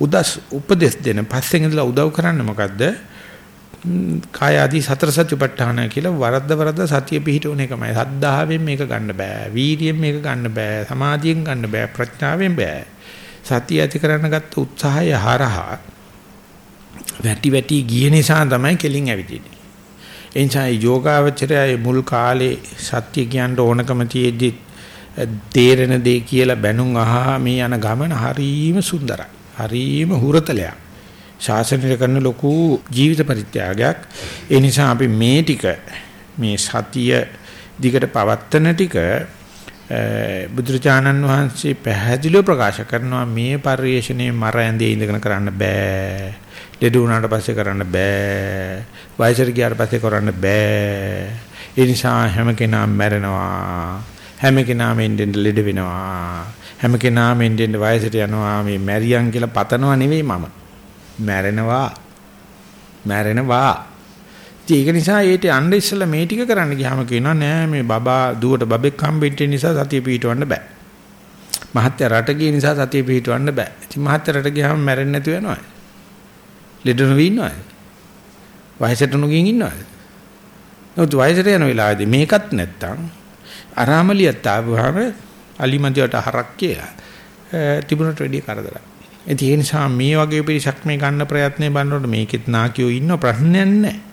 උදස් උපදෙස් දෙන පස්සෙන් ඉඳලා උදව් කරන්න මොකද්ද? කාය ආදී සතර සතිපට්ඨාන කියලා වරද්ද වරද්ද සතිය පිහිටවන එකමයි. සද්ධාවෙන් මේක ගන්න බෑ. වීර්යයෙන් මේක ගන්න බෑ. සමාධියෙන් ගන්න බෑ. ප්‍රඥාවෙන් බෑ. සතිය ඇති කරන්න ගත්ත උත්සාහය හරහා වැටි වැටි ගිය නිසා තමයි කෙලින් ඇවිදින්නේ. එනිසා යෝගාවචරයේ මුල් කාලේ සත්‍ය කියන්න ඕනකම තියෙද්දි තේරෙන දේ කියලා බැනුම් අහා මේ යන ගමන හරීම සුන්දරයි. හරීම හුරතලයක්. ශාසනය කරන ලොකු ජීවිත පරිත්‍යාගයක්. ඒ නිසා අපි මේ ටික මේ සතිය දිගට පවත්තන ටික බුදුරජාණන් වහන්සේ පැහැදිලිව ප්‍රකාශ කරනවා මේ පරිශ්‍රණයේ මර ඇඳේ ඉඳගෙන කරන්න බෑ. ලෙඩ වුණාට පස්සේ කරන්න බෑ. වයසට ගියාට පස්සේ කරන්න බෑ. ඒ නිසා හැම කෙනාම මැරෙනවා. හැම කෙනාම එන්නෙන් ලෙඩ වෙනවා. හැම කෙනාම එන්නෙන් වයසට යනවා. මේ මැරියන් කියලා පතනවා නෙවෙයි මම. මැරෙනවා මැරෙනවා ඒක නිසා ඒට යන්න ඉස්සෙල්ලා මේ ටික කරන්න ගියාම කියනවා නෑ මේ බබා දුවට බබෙක් හම්බෙන්න නිසා සතිය පිටවන්න බෑ. මහත්ය රට ගිය නිසා සතිය පිටවන්න බෑ. ඉතින් මහත්ය රට ගියාම මැරෙන්නේ නැතුව යනවා. ලෙඩ නොවී ඉන්නවා වයසට නොගින් ඉන්නවා නමුත් වයසට යන වෙලාවේදී මේකත් නැත්තම් අරාමලියත් ආවම අලිමන්දියට හරක් කියලා තිබුණට වැඩිය කරදරයි. ඒ නිසා මේ වගේ පිරිසක් මේ ගන්න ප්‍රයත්නේ බලනකොට මේකෙත් නාකියෝ ඉන්න ප්‍රශ්නයක් නැහැ.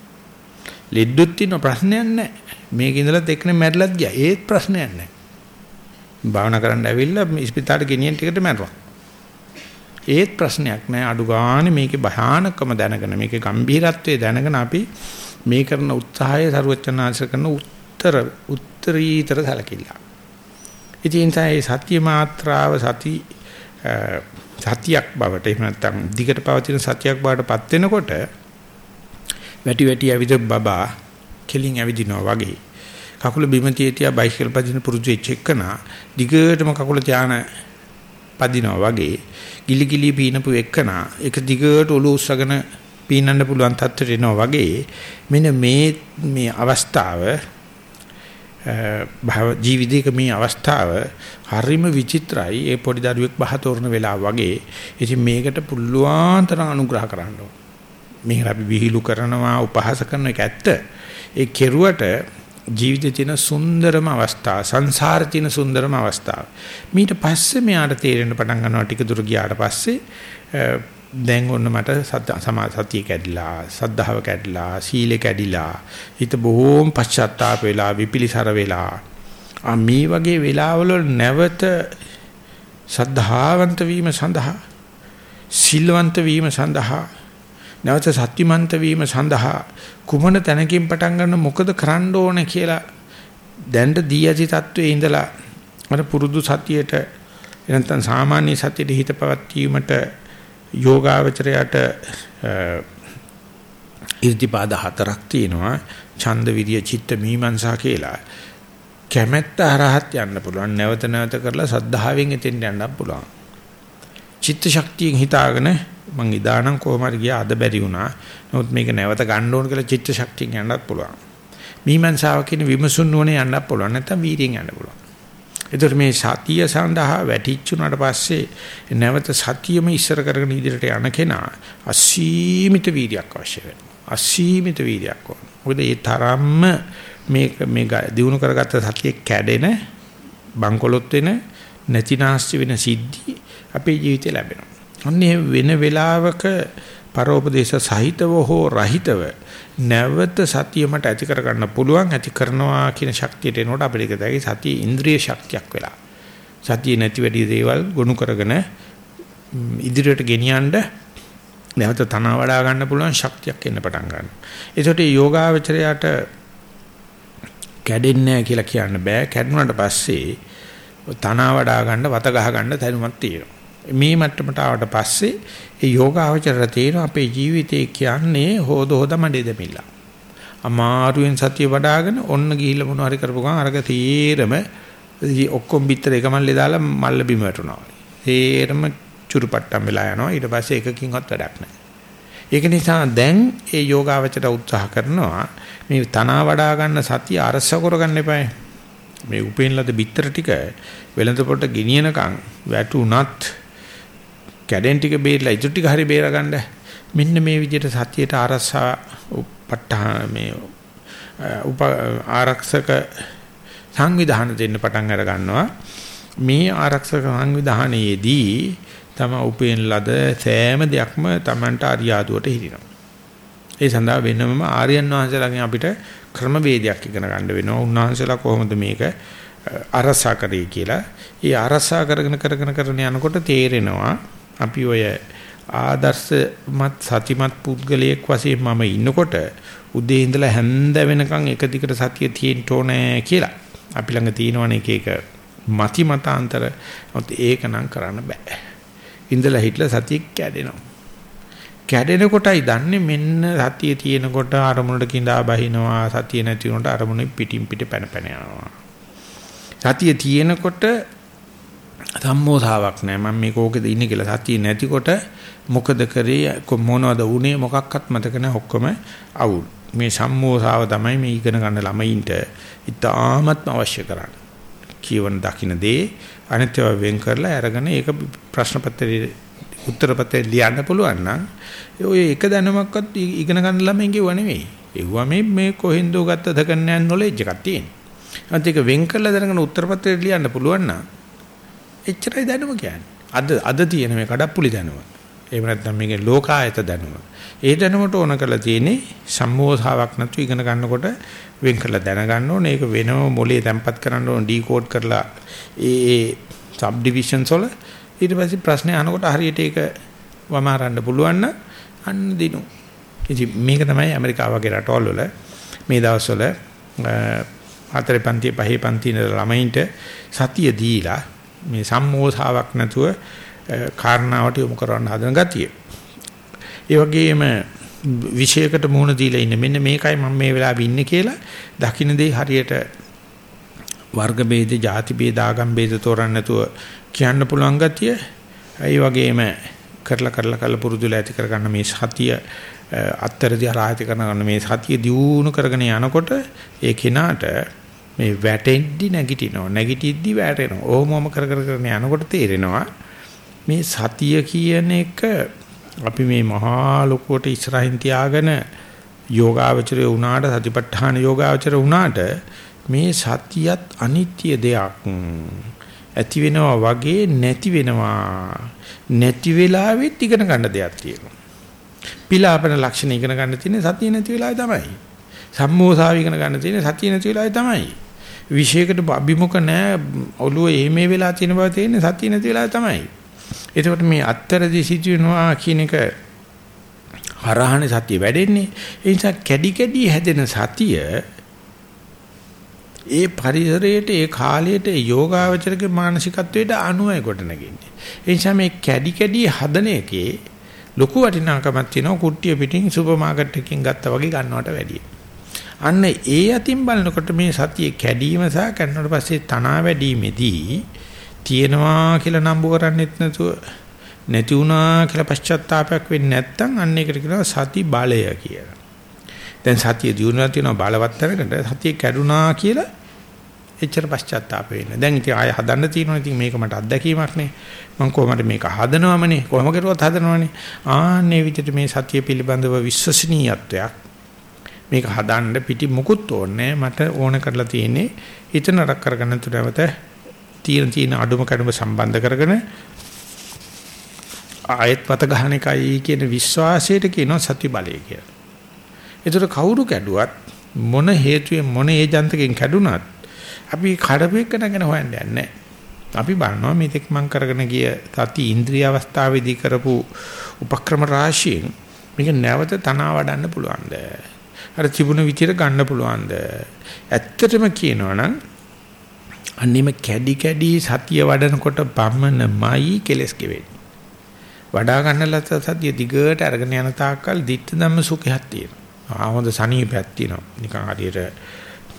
ලෙඩ්ඩුත් ඉන්න ප්‍රශ්නයක් නැහැ. මේක ඉඳලා එක්කනේ මැරිලත් ගියා. ඒත් ප්‍රශ්නයක් නැහැ. භාවනා කරන්න ඇවිල්ලා ඉස්පිතාලේ ගෙනියන ටිකට මැරුවා. ඒත් ප්‍රශ්නයක් නැහැ. අඩු ගානේ මේකේ භයානකම දැනගෙන මේකේ ගැඹීරත්වයේ දැනගෙන අපි මේ කරන උත්සාහය ਸਰවචනාංශ කරන උත්තර උත්තරීතර සැලකිල්ල. ඉතින් ඒ සත්‍ය මාත්‍රාව සති සතියක් බවට එහෙම නැත්නම් දිගට පවතින සතියක් බවට පත් වෙනකොට වැටි වැටි ඇවිද බබා කෙලින් ඇවිදිනවා වගේ. කකුල බිම තියතියා බයිසිකල් පදින පුරුදු වෙච්ච එකන දිගටම කකුල ධාන පදිනවා වගේ. ගිලි ගිලි පීනපු එකන එක දිගට ඔලුව උස්සගෙන පීනන්න පුළුවන් තත්ත්වයට එනවා වගේ. මෙන්න මේ මේ අවස්ථාව භව ජීවිතයක මේ අවස්ථාව හරිම විචිත්‍රයි. ඒ පොඩි දරුවෙක් බහ තෝරන වෙලාව වගේ. ඉතින් මේකට පුළුවන් තරම් අනුග්‍රහ කරන්න ඕන. මේක අපි විහිළු කරනවා උපහාස කරන එක ඇත්ත. ඒ කෙරුවට ජීවිතේ තියෙන සුන්දරම අවස්ථාව සංසාරේ තියෙන සුන්දරම අවස්ථාව ඊට පස්සේ මෙයාට තේරෙන්න පටන් ගන්නවා ටික දුර ගියාට පස්සේ දැන් ඔන්න මට සමා සතිය කැඩිලා සද්ධාව කැඩිලා සීලය කැඩිලා හිත බොහෝම පශ්චාත්තාප වෙලා විපිලිසර වෙලා. ආ මේ වගේ වෙලාවල නැවත සද්ධාවන්ත වීම සඳහා සිල්වන්ත වීම සඳහා නැවත සත්‍යමන්ත වීම සඳහා කුමන තැනකින් පටන් ගන්න මොකද කරන්න ඕනේ කියලා දැන්ට දී ඇති තත්වයේ ඉඳලා අර පුරුදු සතියට එනතන් සාමාන්‍ය සතියට හිත පවත්වීමට යෝගාවචරයට ඉර්ධිපාද හතරක් තියෙනවා. ඡන්ද විරිය චිත්ත මීමන්සා කියලා. කැමැත්ත හරහත් යන්න පුළුවන්. නැවත නැවත කරලා සද්ධාවෙන් එතෙන් යන්නත් පුළුවන්. චිත්ත ශක්තියෙන් හිතාගෙන මං ඉදානම් කොහොම හරි ගියා අද බැරි වුණා. නමුත් මේක නැවත ගන්න ඕන කියලා චිත්ත ශක්තියෙන් යන්නත් පුළුවන්. මීමන්සාව කියන විමසුන් නොනේ යන්නත් පුළුවන්. නැත්නම් වීරියෙන් යන්න පුළුවන්. ඒතර මේ සතිය සඳහා වැටිච්චුනාට පස්සේ නැවත සතියම ඉස්සර කරගෙන ඉදිරියට යන කෙනා අසීමිත වීර්යයක් අවශ්‍ය වෙනවා. අසීමිත වීර්යයක් ඕන. මොකද ඒ තරම්ම මේ මේ දිනු කරගත්ත සතිය කැඩෙන බංකොලොත් වෙන නැතිනාස්ති වෙන සිද්ධි අපේ ජීවිතේ ලැබෙනවා. අන්නේ වෙන වෙලාවක පරෝපදේශ සහිතව හෝ රහිතව නැවත සතිය මට ඇති කර ගන්න පුළුවන් ඇති කරනවා කියන ශක්තියට එනකොට අපිට ඒක දැකි සතිය ඉන්ද්‍රිය ශක්තියක් වෙලා සතිය නැති වැඩි දේවල් ගොනු කරගෙන ඉදිරියට ගෙනියන්න නැවත තන වඩා ගන්න පුළුවන් ශක්තියක් එන්න පටන් ගන්නවා. ඒකට යෝගාවචරයට කැඩෙන්නේ නැහැ කියලා කියන්න බෑ. කැඩුණාට පස්සේ තන වඩා ගන්න වත ගහ ගන්න තැනුමක් තියෙනවා. මේ මට්ටමට ආවට පස්සේ ඒ යෝගාවචරය තේරෙන අපේ ජීවිතේ කියන්නේ හොද හොද මඩේ දෙමිල්ල. අමාරුවෙන් සතිය වඩ아가න ඔන්න ගිහිල්ලා මොන හරි කරපු ගමන් අරක තීරම ඔක්කොම පිටර එක මල්ලේ දාලා මල්ල බිම වැටුණා. තේරම චුරුපට්ටම් වෙලා යනවා. ඊට පස්සේ එකකින්වත් වැඩක් නැහැ. ඒක නිසා දැන් ඒ යෝගාවචර උත්සාහ කරනවා මේ තනවා වඩා ගන්න සතිය අරස කරගන්න එපායි. මේ උපේන ලද බිත්තර ටික වෙළඳ පොට ගෙනියනකම් වැටුණත් කැඩෙන් ටික බේරලා ඉතුරු ටික හරි බේරගන්න. මෙන්න මේ විදිහට සතියට ආරක්ෂා උපට්ඨා මේ උප ආරක්ෂක සංවිධාන දෙන්න පටන් අර ගන්නවා. මේ ආරක්ෂක සංවිධානයේදී තම උපේන ලද සෑම දෙයක්ම Tamanට අරියාදුවට හිරිනවා. ඒ සඳහා වෙනම ආර්යයන් වහන්සේලාගෙන් අපිට ක්‍රමවේදයක් ඉගෙන ගන්න වෙනවා. උන්වහන්සේලා කොහොමද මේක අරසා කරේ කියලා. ඒ අරසා කරගෙන කරගෙන කරගෙන යනකොට තේරෙනවා අපි ඔය ආදර්ශමත් සතිමත් පුද්ගලයෙක් වශයෙන් මම ඉන්නකොට උදේ ඉඳලා හැන්ද වෙනකන් එක දිගට සතිය තියෙන්න ඕනේ කියලා. අපි ළඟ තියෙනවනේ එක එක මති මතාන්තර. මොකද ඒක නම් කරන්න බෑ. ඉඳලා හිටලා සතිය කැඩෙනවා. කැඩෙන කොටයි දන්නේ මෙන්න සතිය තියෙනකොට අරමුණට කිඳා බහිනවා සතිය නැති වුණොත් අරමුණේ පිටින් පිට පැන පැන යනවා. සතිය තියෙනකොට සම්මෝධාවක් නැහැ මම මේක ඕකේද ඉන්නේ කියලා සතිය නැතිකොට මොකද කරේ? මොනවද උනේ මොකක්වත් මතක නැහැ ඔක්කොම අවුල්. මේ සම්මෝධාව තමයි මේ ඉගෙන ගන්න ළමයින්ට ඉතාමත්ම අවශ්‍ය කරන්නේ. කියවන දකින්න දේ අනිත්‍යව වෙන් කරලා අරගෙන ඒක ප්‍රශ්න පත්‍රයේ උත්තර පත්‍රයේ ලියන්න පුළුවන් නම් ඔය එක දැනුමක්වත් ඉගෙන ගන්න ළමයින් කිව්ව නෙවෙයි. ඒවා මේ මේ කොහෙන්දෝ ගත්ත දකන්නේ නොලෙජ් එකක් තියෙන. අනිත් ඒක වෙන් කරලා දැනගෙන උත්තර පත්‍රයේ ලියන්න පුළුවන් නම් එච්චරයි දැනුම කියන්නේ. අද අද තියෙන මේ කඩප්පුලි දැනුම. එහෙම නැත්නම් මේකේ ලෝකායත දැනුම. ඒ දැනුමට ඕන කරලා තියෙන්නේ සම්මෝධාවක් නැතු ඉගෙන ගන්නකොට වෙන් කරලා දැනගන්න ඕනේ. ඒක වෙනම මොලේ තැම්පත් කරන්න ඕන ඩිකෝඩ් කරලා ඒ ඒ සබ් ඩිවිෂන්ස් වල ඊට පස්සේ ප්‍රශ්නේ අහනකොට හරියට ඒක වමාරන්න පුළුවන් නම් අන්න දිනු. ඉතින් මේක තමයි ඇමරිකාව වගේ රටවල් වල මේ දවස්වල හතරේ පන්තියේ පහේ පන්තියේ ළමයින්ට සතිය දීලා මේ සම්මෝසාවක් නැතුව කාරණාවට යොමු කරන්න හදන ගතිය. ඒ වගේම විශේෂයකට මුහුණ දීලා ඉන්න මෙන්න මේකයි මම මේ වෙලාවේ ඉන්නේ කියලා දකින්න දෙයි හරියට වර්ග ભેද, ಜಾති ભેද, ආගම් ભેද තෝරන්න නැතුව කියන්න පුළුවන් ගතිය. ඒ වගේම කරලා කරලා කරලා පුරුදුලා ඇති කරගන්න මේ සතිය අත්තරදී ආරාහිත කරන මේ සතිය දියුණු කරගෙන යනකොට ඒ කෙනාට මේ වැටෙද්දි නැගිටිනවා නැගිටිද්දි වැටෙනවා. ඕමම කර කර කරන යනකොට තේරෙනවා මේ සතිය කියන එක අපි මේ මහා ලොකුවට ඉස්සරහින් තියාගෙන යෝගාවචරය වුණාට සතිපට්ඨාන යෝගාවචර වුණාට මේ සතියත් අනිත්‍ය දෙයක්. ඇති වෙනවා වගේ නැති වෙනවා. නැති වෙලාවෙත් ඉගෙන ගන්න දෙයක් තියෙනවා. පිලාපන ලක්ෂණ ඉගෙන ගන්න තියෙන්නේ සතිය නැති වෙලාවේ තමයි. සම්මෝසාව ඉගෙන ගන්න තියෙන්නේ සතිය නැති වෙලාවේ තමයි. විශේෂයකට අභිමුඛ නැහැ ඔළුව එහෙම වෙලා තියෙන බව තේන්නේ සතිය නැති වෙලාවේ තමයි එතකොට මේ අත්තරදී සිදුවෙනවා කියන එක හරහානේ සතිය වැඩෙන්නේ. ඒ නිසා කැඩි කැඩි හැදෙන සතිය ඒ පරිසරයට ඒ කාලයට ඒ යෝගාවචරගේ මානසිකත්වයට අනුවයි කොට නැගින්නේ. ඒ නිසා මේ කැඩි කැඩි හදන එකේ ලොකු වටිනාකමක් තියෙනවා කුට්ටිය පිටින් සුපර් මාකට් එකකින් ගත්තා වගේ ගන්නවට වැඩිය. අන්න ඒ අතින් බලනකොට මේ සතිය කැඩීම සහ කන්නට පස්සේ තනවා වැඩිමේදී තියෙනවා කියලා නම්බු කරන්නෙත් නැතුව නැති වුණා කියලා පශ්චාත්තාවයක් වෙන්නේ නැත්නම් අන්න ඒකට කියනවා සති බලය කියලා. දැන් සතිය දිනුනා තියෙනවා බලවත් තරකට සතිය කැඩුනා කියලා එච්චර පශ්චාත්තාප වෙන්නේ. දැන් ඉතින් ආය හදන්න තියෙනවා. ඉතින් මේක මට අත්දැකීමක් නේ. මම කොහොමද මේක හදනවමනේ. කොහොම කරුවත් හදනවනේ. ආන්නේ විදිහට මේ සතිය පිළිබඳව විශ්වසනීයත්වයක් මේක හදන්න පිටි මුකුත් ඕනේ මට ඕන කරලා තියෙන්නේ හිත නරක කරගන්න තුරවත තියෙන තියෙන අඩුම කඩම සම්බන්ධ කරගෙන ආයෙත් පත ගන්න එකයි කියන විශ්වාසයට කියනවා සති බලය කියලා. ඒතර කවුරු කැඩුවත් මොන හේතුවෙන් මොන ඒජන්තකින් කැඩුනත් අපි කඩපෙක නැගෙන හොයන්න යන්නේ අපි බලනවා මේක මම කරගෙන ගිය සති ඉන්ද්‍රිය අවස්ථාවේදී කරපු උපක්‍රම රාශියෙන් මේක නැවත තනවා වඩන්න පුළුවන්ද? අර තිබුණ විදියට ගන්න පුළුවන්ද? ඇත්තටම කියනවා නම් අන්නේම කැඩි කැඩි සතිය වඩනකොට පමණමයි කෙලස් කෙවෙන්නේ. වඩා ගන්නලත් සතිය දිගට අරගෙන යන තාක්කල් ditta ධම්ම සුඛයක් තියෙනවා. ආ හොඳ සනීපයක් තියෙනවා. නිකන් හරියට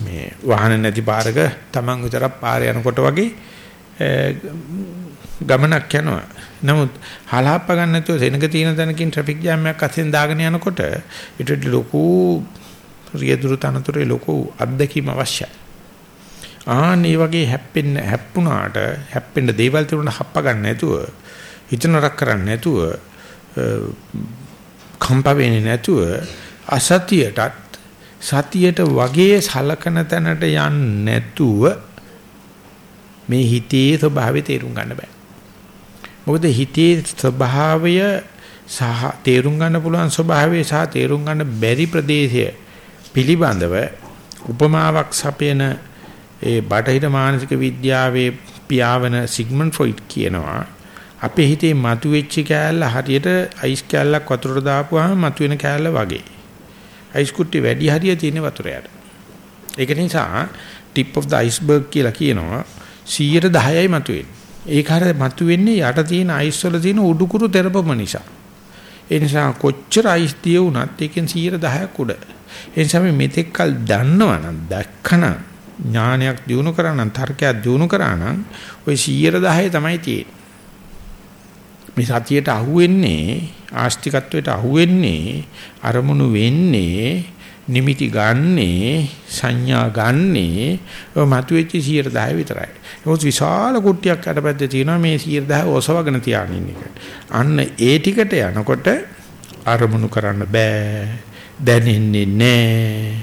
මේ වාහන නැති පාරක Taman විතරක් පාරේ යනකොට වගේ ගමනක් යනවා. නමුත් හලහප්ප ගන්න නැතුව සෙනඟ තියෙන තැනකින් ට්‍රැෆික් ජෑම් එකක් අස්සෙන් දාගෙන යනකොට ඊට ලොකු රියදුරු තනතුරේ ලොකු අත්දැකීම අවශ්‍යයි. ආන් මේ වගේ හැප්පෙන්න හැප්පුණාට හැප්පෙන්න දේවල් තිබුණා හප්ප ගන්න නැතුව හිතනරක් කරන්නේ නැතුව කම්ප වෙන්නේ නැතුව අසතියටත් සතියට වගේ සලකන තැනට යන්නේ නැතුව මේ හිතේ ස්වභාවය තේරුම් ගන්න බෑ. මොකද හිතේ ස්වභාවය සහ තේරුම් ගන්න පුළුවන් ස්වභාවය සහ තේරුම් ගන්න බැරි ප්‍රදේශය පිළිබඳව උපමාවක් සපයන ඒ බටහිර මානසික විද්‍යාවේ පියාවන සිග්මන්ඩ් ෆ්‍රොයිඩ් කියනවා අපේ හිතේ මතුවෙච්ච කෑල්ල හරියට අයිස් කෑල්ලක් වතුරට දාපුවාම මතුවෙන කෑල්ල වගේ. අයිස් කුට්ටි වැඩි හරිය තියෙන වතුරයට. ඒක නිසා tip of the iceberg කියලා කියනවා 110යි මතුවෙන්නේ. ඒක හර මතුවෙන්නේ යට තියෙන අයිස් වල තියෙන උඩුකුරු තෙරපම නිසා. ඒ නිසා කොච්චර අයිස් තිය වුණත් ඒකෙන් 110ක් උඩ. ඒ නිසා මේ මෙතෙක්කල් දන්නවනම් දැක්කනම් ඥානයක් දිනු කරා නම් තර්කයක් දිනු කරා නම් ওই 110 තමයි තියෙන්නේ. මේ සතියට අහුවෙන්නේ ආස්තිකත්වයට අහුවෙන්නේ අරමුණු වෙන්නේ නිමිති ගන්නේ සංඥා ගන්නේ ඔය මතුවෙච්ච 110 විතරයි. ඒක විශාල කුට්ටියක් අතපැත්තේ තියෙනවා මේ 110 ඔසවගෙන තියාගෙන ඉන්න එක. අන්න ඒ ටිකට යනකොට අරමුණු කරන්න බෑ. දැනෙන්නේ නැහැ.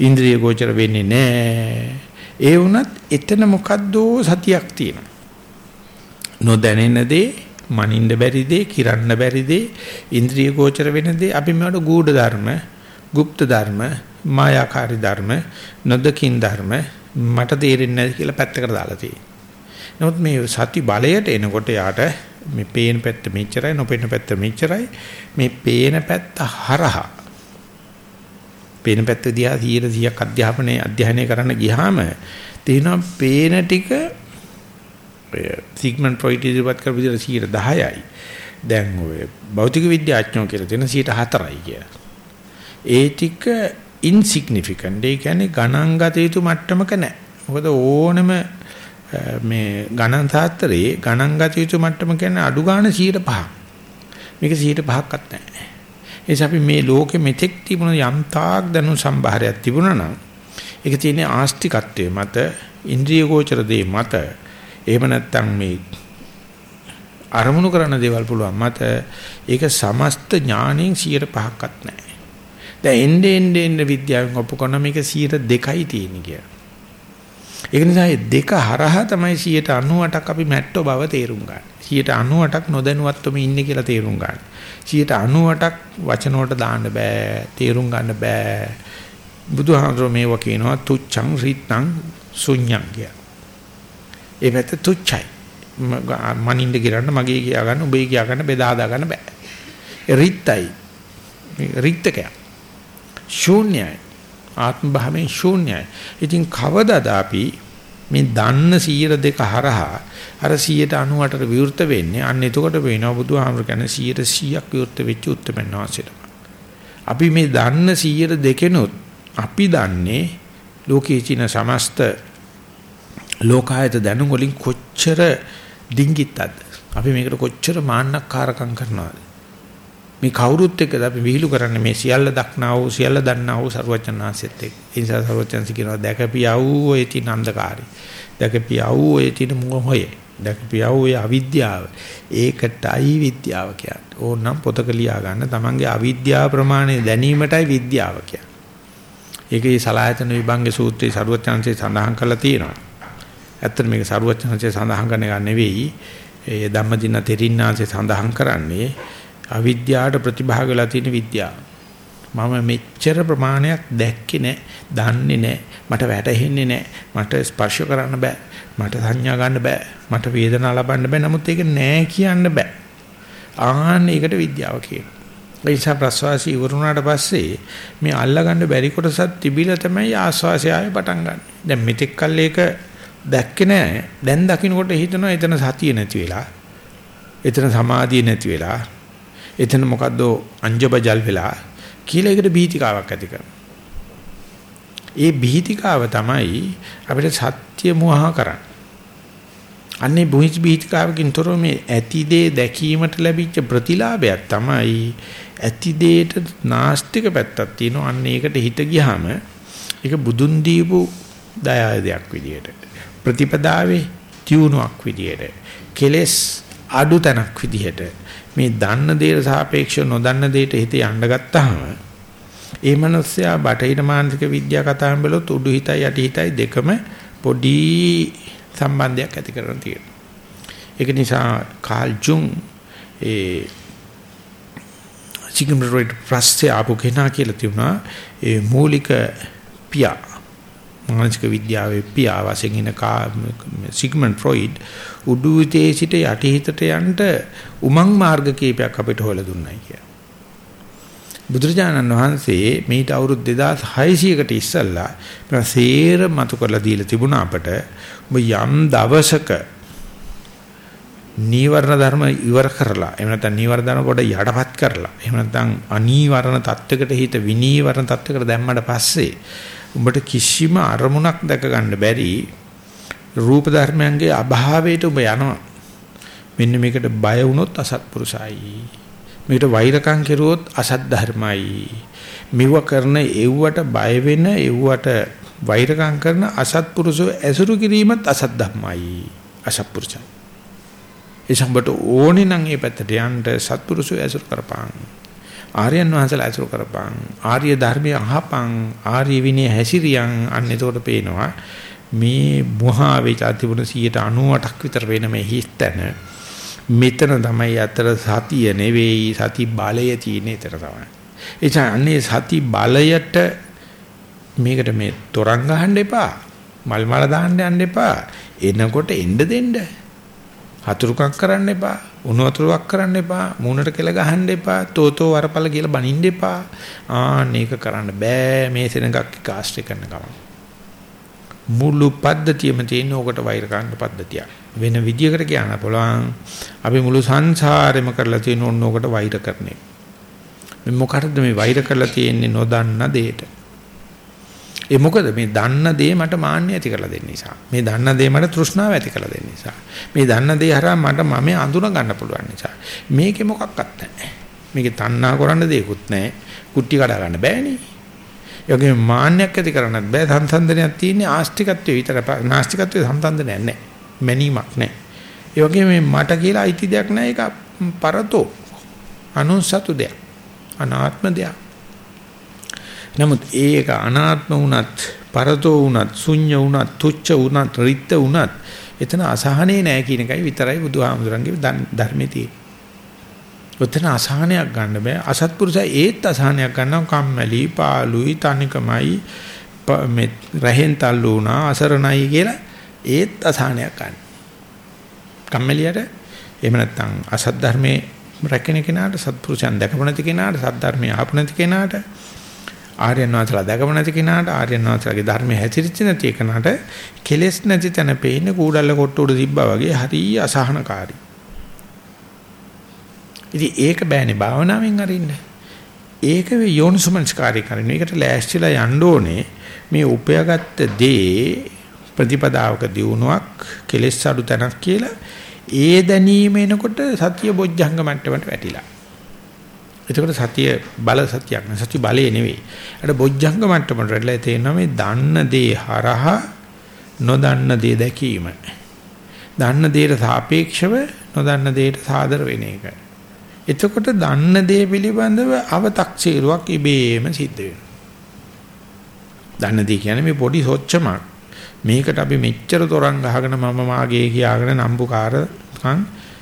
ඉන්ද්‍රිය ගෝචර වෙන්නේ නැහැ. ඒ වුණත් එතන මොකද්ද සතියක් තියෙනවා. නොදැනෙන දේ, මනින්න බැරි දේ, කිරන්න බැරි දේ, ඉන්ද්‍රිය ගෝචර වෙන දේ අපි මේවට ගූඪ ධර්ම, গুপ্ත ධර්ම, මායාකාරී ධර්ම, නොදකින් ධර්ම මට තේරෙන්නේ නැහැ කියලා පැත්තකට දාලා තියෙනවා. නමුත් මේ සති බලයට එනකොට යාට මේ පේන පැත්ත මෙච්චරයි, නොපේන පැත්ත මෙච්චරයි. මේ පේන පැත්ත හරහා පේන පැත්ත දිහා 100ක් අධ්‍යාපනයේ අධ්‍යයනය කරන්න ගියාම තේනවා පේන ටික සිග්මන්ඩ් ෆ්‍රොයිඩ් ඉදිරිපත් කරපු විදිහට 10යි. දැන් ඔය භෞතික විද්‍යාඥයෝ කියලා තියෙන 104යි කියලා. ඒ ටික ඉන්සිග්නිෆිකන්ට්. ඒ කියන්නේ ගණන් ගත යුතු මට්ටමක නැහැ. මොකද ඕනම මේ ගණන් ශාස්ත්‍රයේ ගණන් ගත යුතු මට්ටම කියන්නේ අඩු ගන්න 105ක්. මේක 105ක්වත් නැහැ. ඒ නිසා අපි මේ ලෝකෙ මෙතෙක් තිබුණ යම් තාක් දැනු සම්භාරයක් තිබුණා නම් ඒක තියෙන්නේ ආස්තිකත්වයේ මත ඉන්ද්‍රිය ගෝචර දේ මත එහෙම නැත්නම් මේ අරමුණු කරන දේවල් පුළුවන් මත ඒක සමස්ත ඥාණයෙන් 105ක්වත් නැහැ. දැන් එන්නේ එන්නේ එන්නේ විද්‍යාවෙන් ඔප්පු කරන මේක 2යි තියෙන්නේ කියලා. ඒක නිසා මේ දෙක හරහා තමයි 98ක් අපි මැට්ටෝ බව තේරුම් ගන්න. 98ක් නොදැනුවත්වම ඉන්නේ කියලා තේරුම් ගන්න. 98ක් වචන වලට දාන්න බෑ, තේරුම් ගන්න බෑ. බුදුහාමුදුරුවෝ මේව කියනවා තුච්ඡං රිත්තං ශුඤ්ඤං කිය. ඒ පැත්ත තුච්ඡයි. මනින්ද ගිරන්න මගේ කියා ගන්න, උඹේ කියා ගන්න බෙදා හදා ගන්න බෑ. රිත්තයි. රික්තකය. ශූන්‍යයි. ආත්ම භාවයෙන් ශූන්‍යයි. ඉතින් කවදාද අපි මේ දන්න 102 හරහා අර 198ට විවෘත වෙන්නේ අන්න එතකොට වෙනවා බුදුහාමර කියන්නේ 100ක් විවෘත වෙච්ච උත්තරමන් වාසියට. අපි මේ දන්න 102 අපි දන්නේ ලෝකයේ චින සමස්ත ලෝකායත දැනුම් වලින් කොච්චර ඩිංගිත්තක්ද අපි මේකට කොච්චර මාන්නක්කාරකම් කරනවද මේ කවුරුත් එක්ක අපි විහිළු කරන්නේ මේ සියල්ල දක්නා වූ සියල්ල දන්නා වූ ਸਰවචනාංශෙත් එක්ක. ඒ නිසා ਸਰවචනාංශ කියනවා දැකපියව ඔය තින අන්ධකාරය. දැකපියව ඔය තින මොහොය. දැකපියව ඔය අවිද්‍යාව. ඒකටයි විද්‍යාව කියන්නේ. ඕනම් පොතක ලියා ගන්න තමන්ගේ අවිද්‍යාව ප්‍රමාණය දැනීමටයි විද්‍යාව කියන්නේ. ඒකේ සලායතන විභංගේ සූත්‍රයේ ਸਰවචනාංශේ සඳහන් කරලා තියෙනවා. ඇත්තට මේක ਸਰවචනාංශේ සඳහන් කරන එක නෙවෙයි. ඒ ධම්මදින තෙරින්නාංශේ සඳහන් කරන්නේ අවිද්‍යාවට ප්‍රතිභාග වෙලා තියෙන විද්‍යාව. මම මෙච්චර ප්‍රමාණයක් දැක්කේ නැහැ, දන්නේ නැහැ, මට වැටහෙන්නේ නැහැ, මට ස්පර්ශ කරන්න බෑ, මට සංඥා ගන්න බෑ, මට වේදනාව ලබන්න බෑ. නමුත් ඒක නෑ කියන්න බෑ. ආන්න ඒකට විද්‍යාව කියනවා. ඒ නිසා ප්‍රසවාසී ඉවරුණාට පස්සේ මේ අල්ලගන්න බැරි කොටසක් තිබිලා තමයි ආස්වාසය ආයේ පටන් ගන්න. දැන් මෙතෙක් කල් ඒක දැක්කේ නැහැ. දැන් දකින්නකොට හිතනවා එතන සතිය නැති වෙලා. එතන සමාධිය නැති වෙලා. එතන මොකද්ද අංජබජල් වෙලා කියලා ඒකට බීතිකාවක් ඇති කරනවා. ඒ බීතිකාව තමයි අපිට සත්‍ය මොහ කරන්නේ. අන්නේ බුහිස් බීතිකාවකින් තොරව මේ ඇති දේ දැකීමට ලැබිච්ච ප්‍රතිලාභයක් තමයි ඇති දේට නාස්තික පැත්තක් තියෙනවා. අන්න ඒකට හිත ගියාම ඒක බුදුන් දීපු දයාදයක් විදියට ප්‍රතිපදාවේ තියුණුවක් විදියට කෙලස් අඩු තැනක් විදියට මේ දන්න දේට සාපේක්ෂව නොදන්න දේට හිත යන්න ගත්තාම ඒ මනුස්සයා බටහිර මානසික විද්‍යා කතාවෙන් බැලුවොත් උඩු හිතයි යටි හිතයි දෙකම පොඩි සම්බන්ධයක් ඇති කරගෙන තියෙනවා. ඒක නිසා කාල් ජුන් ඒ සිග්මන්ඩ් ෆ්‍රොයිඩ් ප්‍රස්සේ ආපු කෙනා කියලා තිබුණා ඒ මූලික පියා මානසික විද්‍යාවේ පියා වශයෙන් ඉන සිග්මන්ඩ් ෆ්‍රොයිඩ් උඩුවිතේ සිට යටිහිතට යන්න උමං මාර්ග කීපයක් අපිට හොයලා දුන්නයි කිය. බුදුරජාණන් වහන්සේ මේට අවුරුදු 2600කට ඉස්සෙල්ලා මේ සේර මතු කරලා දීලා තිබුණා අපට ඔබ යම් දවසක නීවරණ ධර්ම ඉවර කරලා එහෙම නැත්නම් නීවරණ ධර්ම කොට යටපත් කරලා එහෙම නැත්නම් අනීවරණ தත්වයකට හිත විනීවරණ தත්වයකට දැම්මට පස්සේ උඹට කිසිම අරමුණක් දැක ගන්න බැරි රූප ධර්මයන්ගේ අභාවයට ඔබ යනවා. මෙන්න මේකට බය වුණොත් අසත්පුරුසයි. මේකට වෛරකම් කෙරුවොත් අසත් ධර්මයි. මෙව කරන එව්වට බය වෙන එව්වට වෛරකම් කරන අසත්පුරුෂෝ ඇසුරු කිරීමත් අසත් ධර්මයි. අසත්පුරුෂයි. ඒ සම්බට ඕනේ නම් මේ පැත්තට යන්න සත්පුරුෂෝ ඇසුරු කරපං. ආර්යයන් වහන්සේලා ඇසුරු කරපං. ආර්ය ධර්මය අහපං. ආර්ය විනය හැසිරියන් අන්න එතකොට පේනවා. මේ මොහාවේ තිබුණ 98ක් විතර වෙන මේ හිස්තන මෙතන තමයි අතර සතිය නෙවෙයි සති බලය තියෙන එතන තමයි. ඒ අන්නේ සති බලයට මේකට මේ තොරන් ගහන්න එපා. මල් මල දාන්න යන්න එපා. එනකොට එන්න දෙන්න. හතුරුකම් කරන්න එපා. උණු වතුරක් කරන්න එපා. මූණට කෙල ගහන්න එපා. තෝතෝ වරපල කියලා බනින්න එපා. ආ මේක කරන්න බෑ මේ සෙනඟක් එක්ක ආශ්‍රය කරන ගමන්. මුළු පද්ධතියම තියෙන ඕකට වෛර කරන්න පද්ධතියක්. වෙන විදියකට කියන්න පුළුවන් අපි මුළු සංසාරෙම කරලා තියෙන ඕන ඕකට වෛර කරන්නේ. මේ මොකටද මේ වෛර කරලා තියෙන්නේ නොදන්න දෙයට. ඒ මොකද මේ දන්න දේ මට මාන්නය ඇති කරලා දෙන්න නිසා. මේ දන්න දේ මට තෘෂ්ණාව ඇති කරලා දෙන්න නිසා. මේ දන්න දේ හරහා මට මම අඳුන ගන්න පුළුවන් නිසා. මේකේ මොකක්වත් නැහැ. මේකේ තණ්හා කරන්න දෙයක්වත් නැහැ. කුට්ටි කඩා ගන්න බෑනේ. යෝගේ මාන්නයක් ඇති කරන්නත් බෑ සංසන්දනයක් තියෙන්නේ ආස්තිකත්වයේ විතර නාස්තිකත්වයේ සංසන්දනයක් නැහැ. මැනීමක් නැහැ. ඒ වගේම මේ මට කියලා අයිති දෙයක් නැහැ ඒක පරතෝ අනුසතු දෙයක්. අනාත්ම දෙයක්. නමුත් ඒක අනාත්ම වුණත් පරතෝ වුණත් ශුන්‍ය වුණත් තුච්ච වුණත් රිත්ත වුණත් එතන අසහනේ නැහැ කියන එකයි විතරයි බුදුහාමුදුරන්ගේ ධර්මයේ තියෙන්නේ. ඔතන අසහනයක් ගන්න බෑ. අසත්පුරුෂය ඒත් අසහනයක් ගන්නවා කම්මැලි, පාළුයි, තනිකමයි මේ රහෙන් තල්ලු වුණා, අසරණයි කියලා ඒත් අසහනයක් ගන්න. කම්මැලියට එහෙම නැත්නම් අසත් ධර්මයේ රැකෙන කෙනාට සත්පුරුෂයන් දැකපු නැති කෙනාට සත් ධර්මයේ ආපු නැති කෙනාට ආර්යයන් වහන්සේලා දැකපු නැති කෙනාට ආර්යයන් වහන්සේලාගේ ධර්මයේ හැසිරෙච්ච නැති කෙනාට කෙලෙස් නැති තැන පේන්නේ කූඩල්ල කොට්ට උඩ තිබ්බා වගේ හරිය අසහනකාරී. ඉතින් ඒක බෑනේ භාවනාවෙන් අරින්න. ඒක වේ යෝනිසමංස්කාරී කරන්නේ. ඒකට ලෑස්තිලා යන්න ඕනේ මේ උපයාගත්ත දේ ප්‍රතිපදාවක දියුණුවක් කෙලෙස් අඩු තැනක් කියලා ඒ දැනීම එනකොට සතිය බොජ්ජංග මට්ටමට වැටිලා. එතකොට සතිය බල සතියක් නෙවෙයි සති බලය නෙවෙයි. අර බොජ්ජංග මට්ටමට වැටලා තේරෙනවා මේ දන්න දේ හරහා නොදන්න දේ දැකීම. දන්න දේට සාපේක්ෂව නොදන්න දේට සාදර වෙන එක. එතකොට දන්න දේ පිළිබඳව අව탁සීරුවක් ඉබේම සිද්ධ වෙනවා. දන්න දේ කියන්නේ මේ පොඩි සොච්චමක්. මේකට අපි මෙච්චර තොරන් ගහගෙන මම මාගේ කියාගෙන නම්බුකාරකම්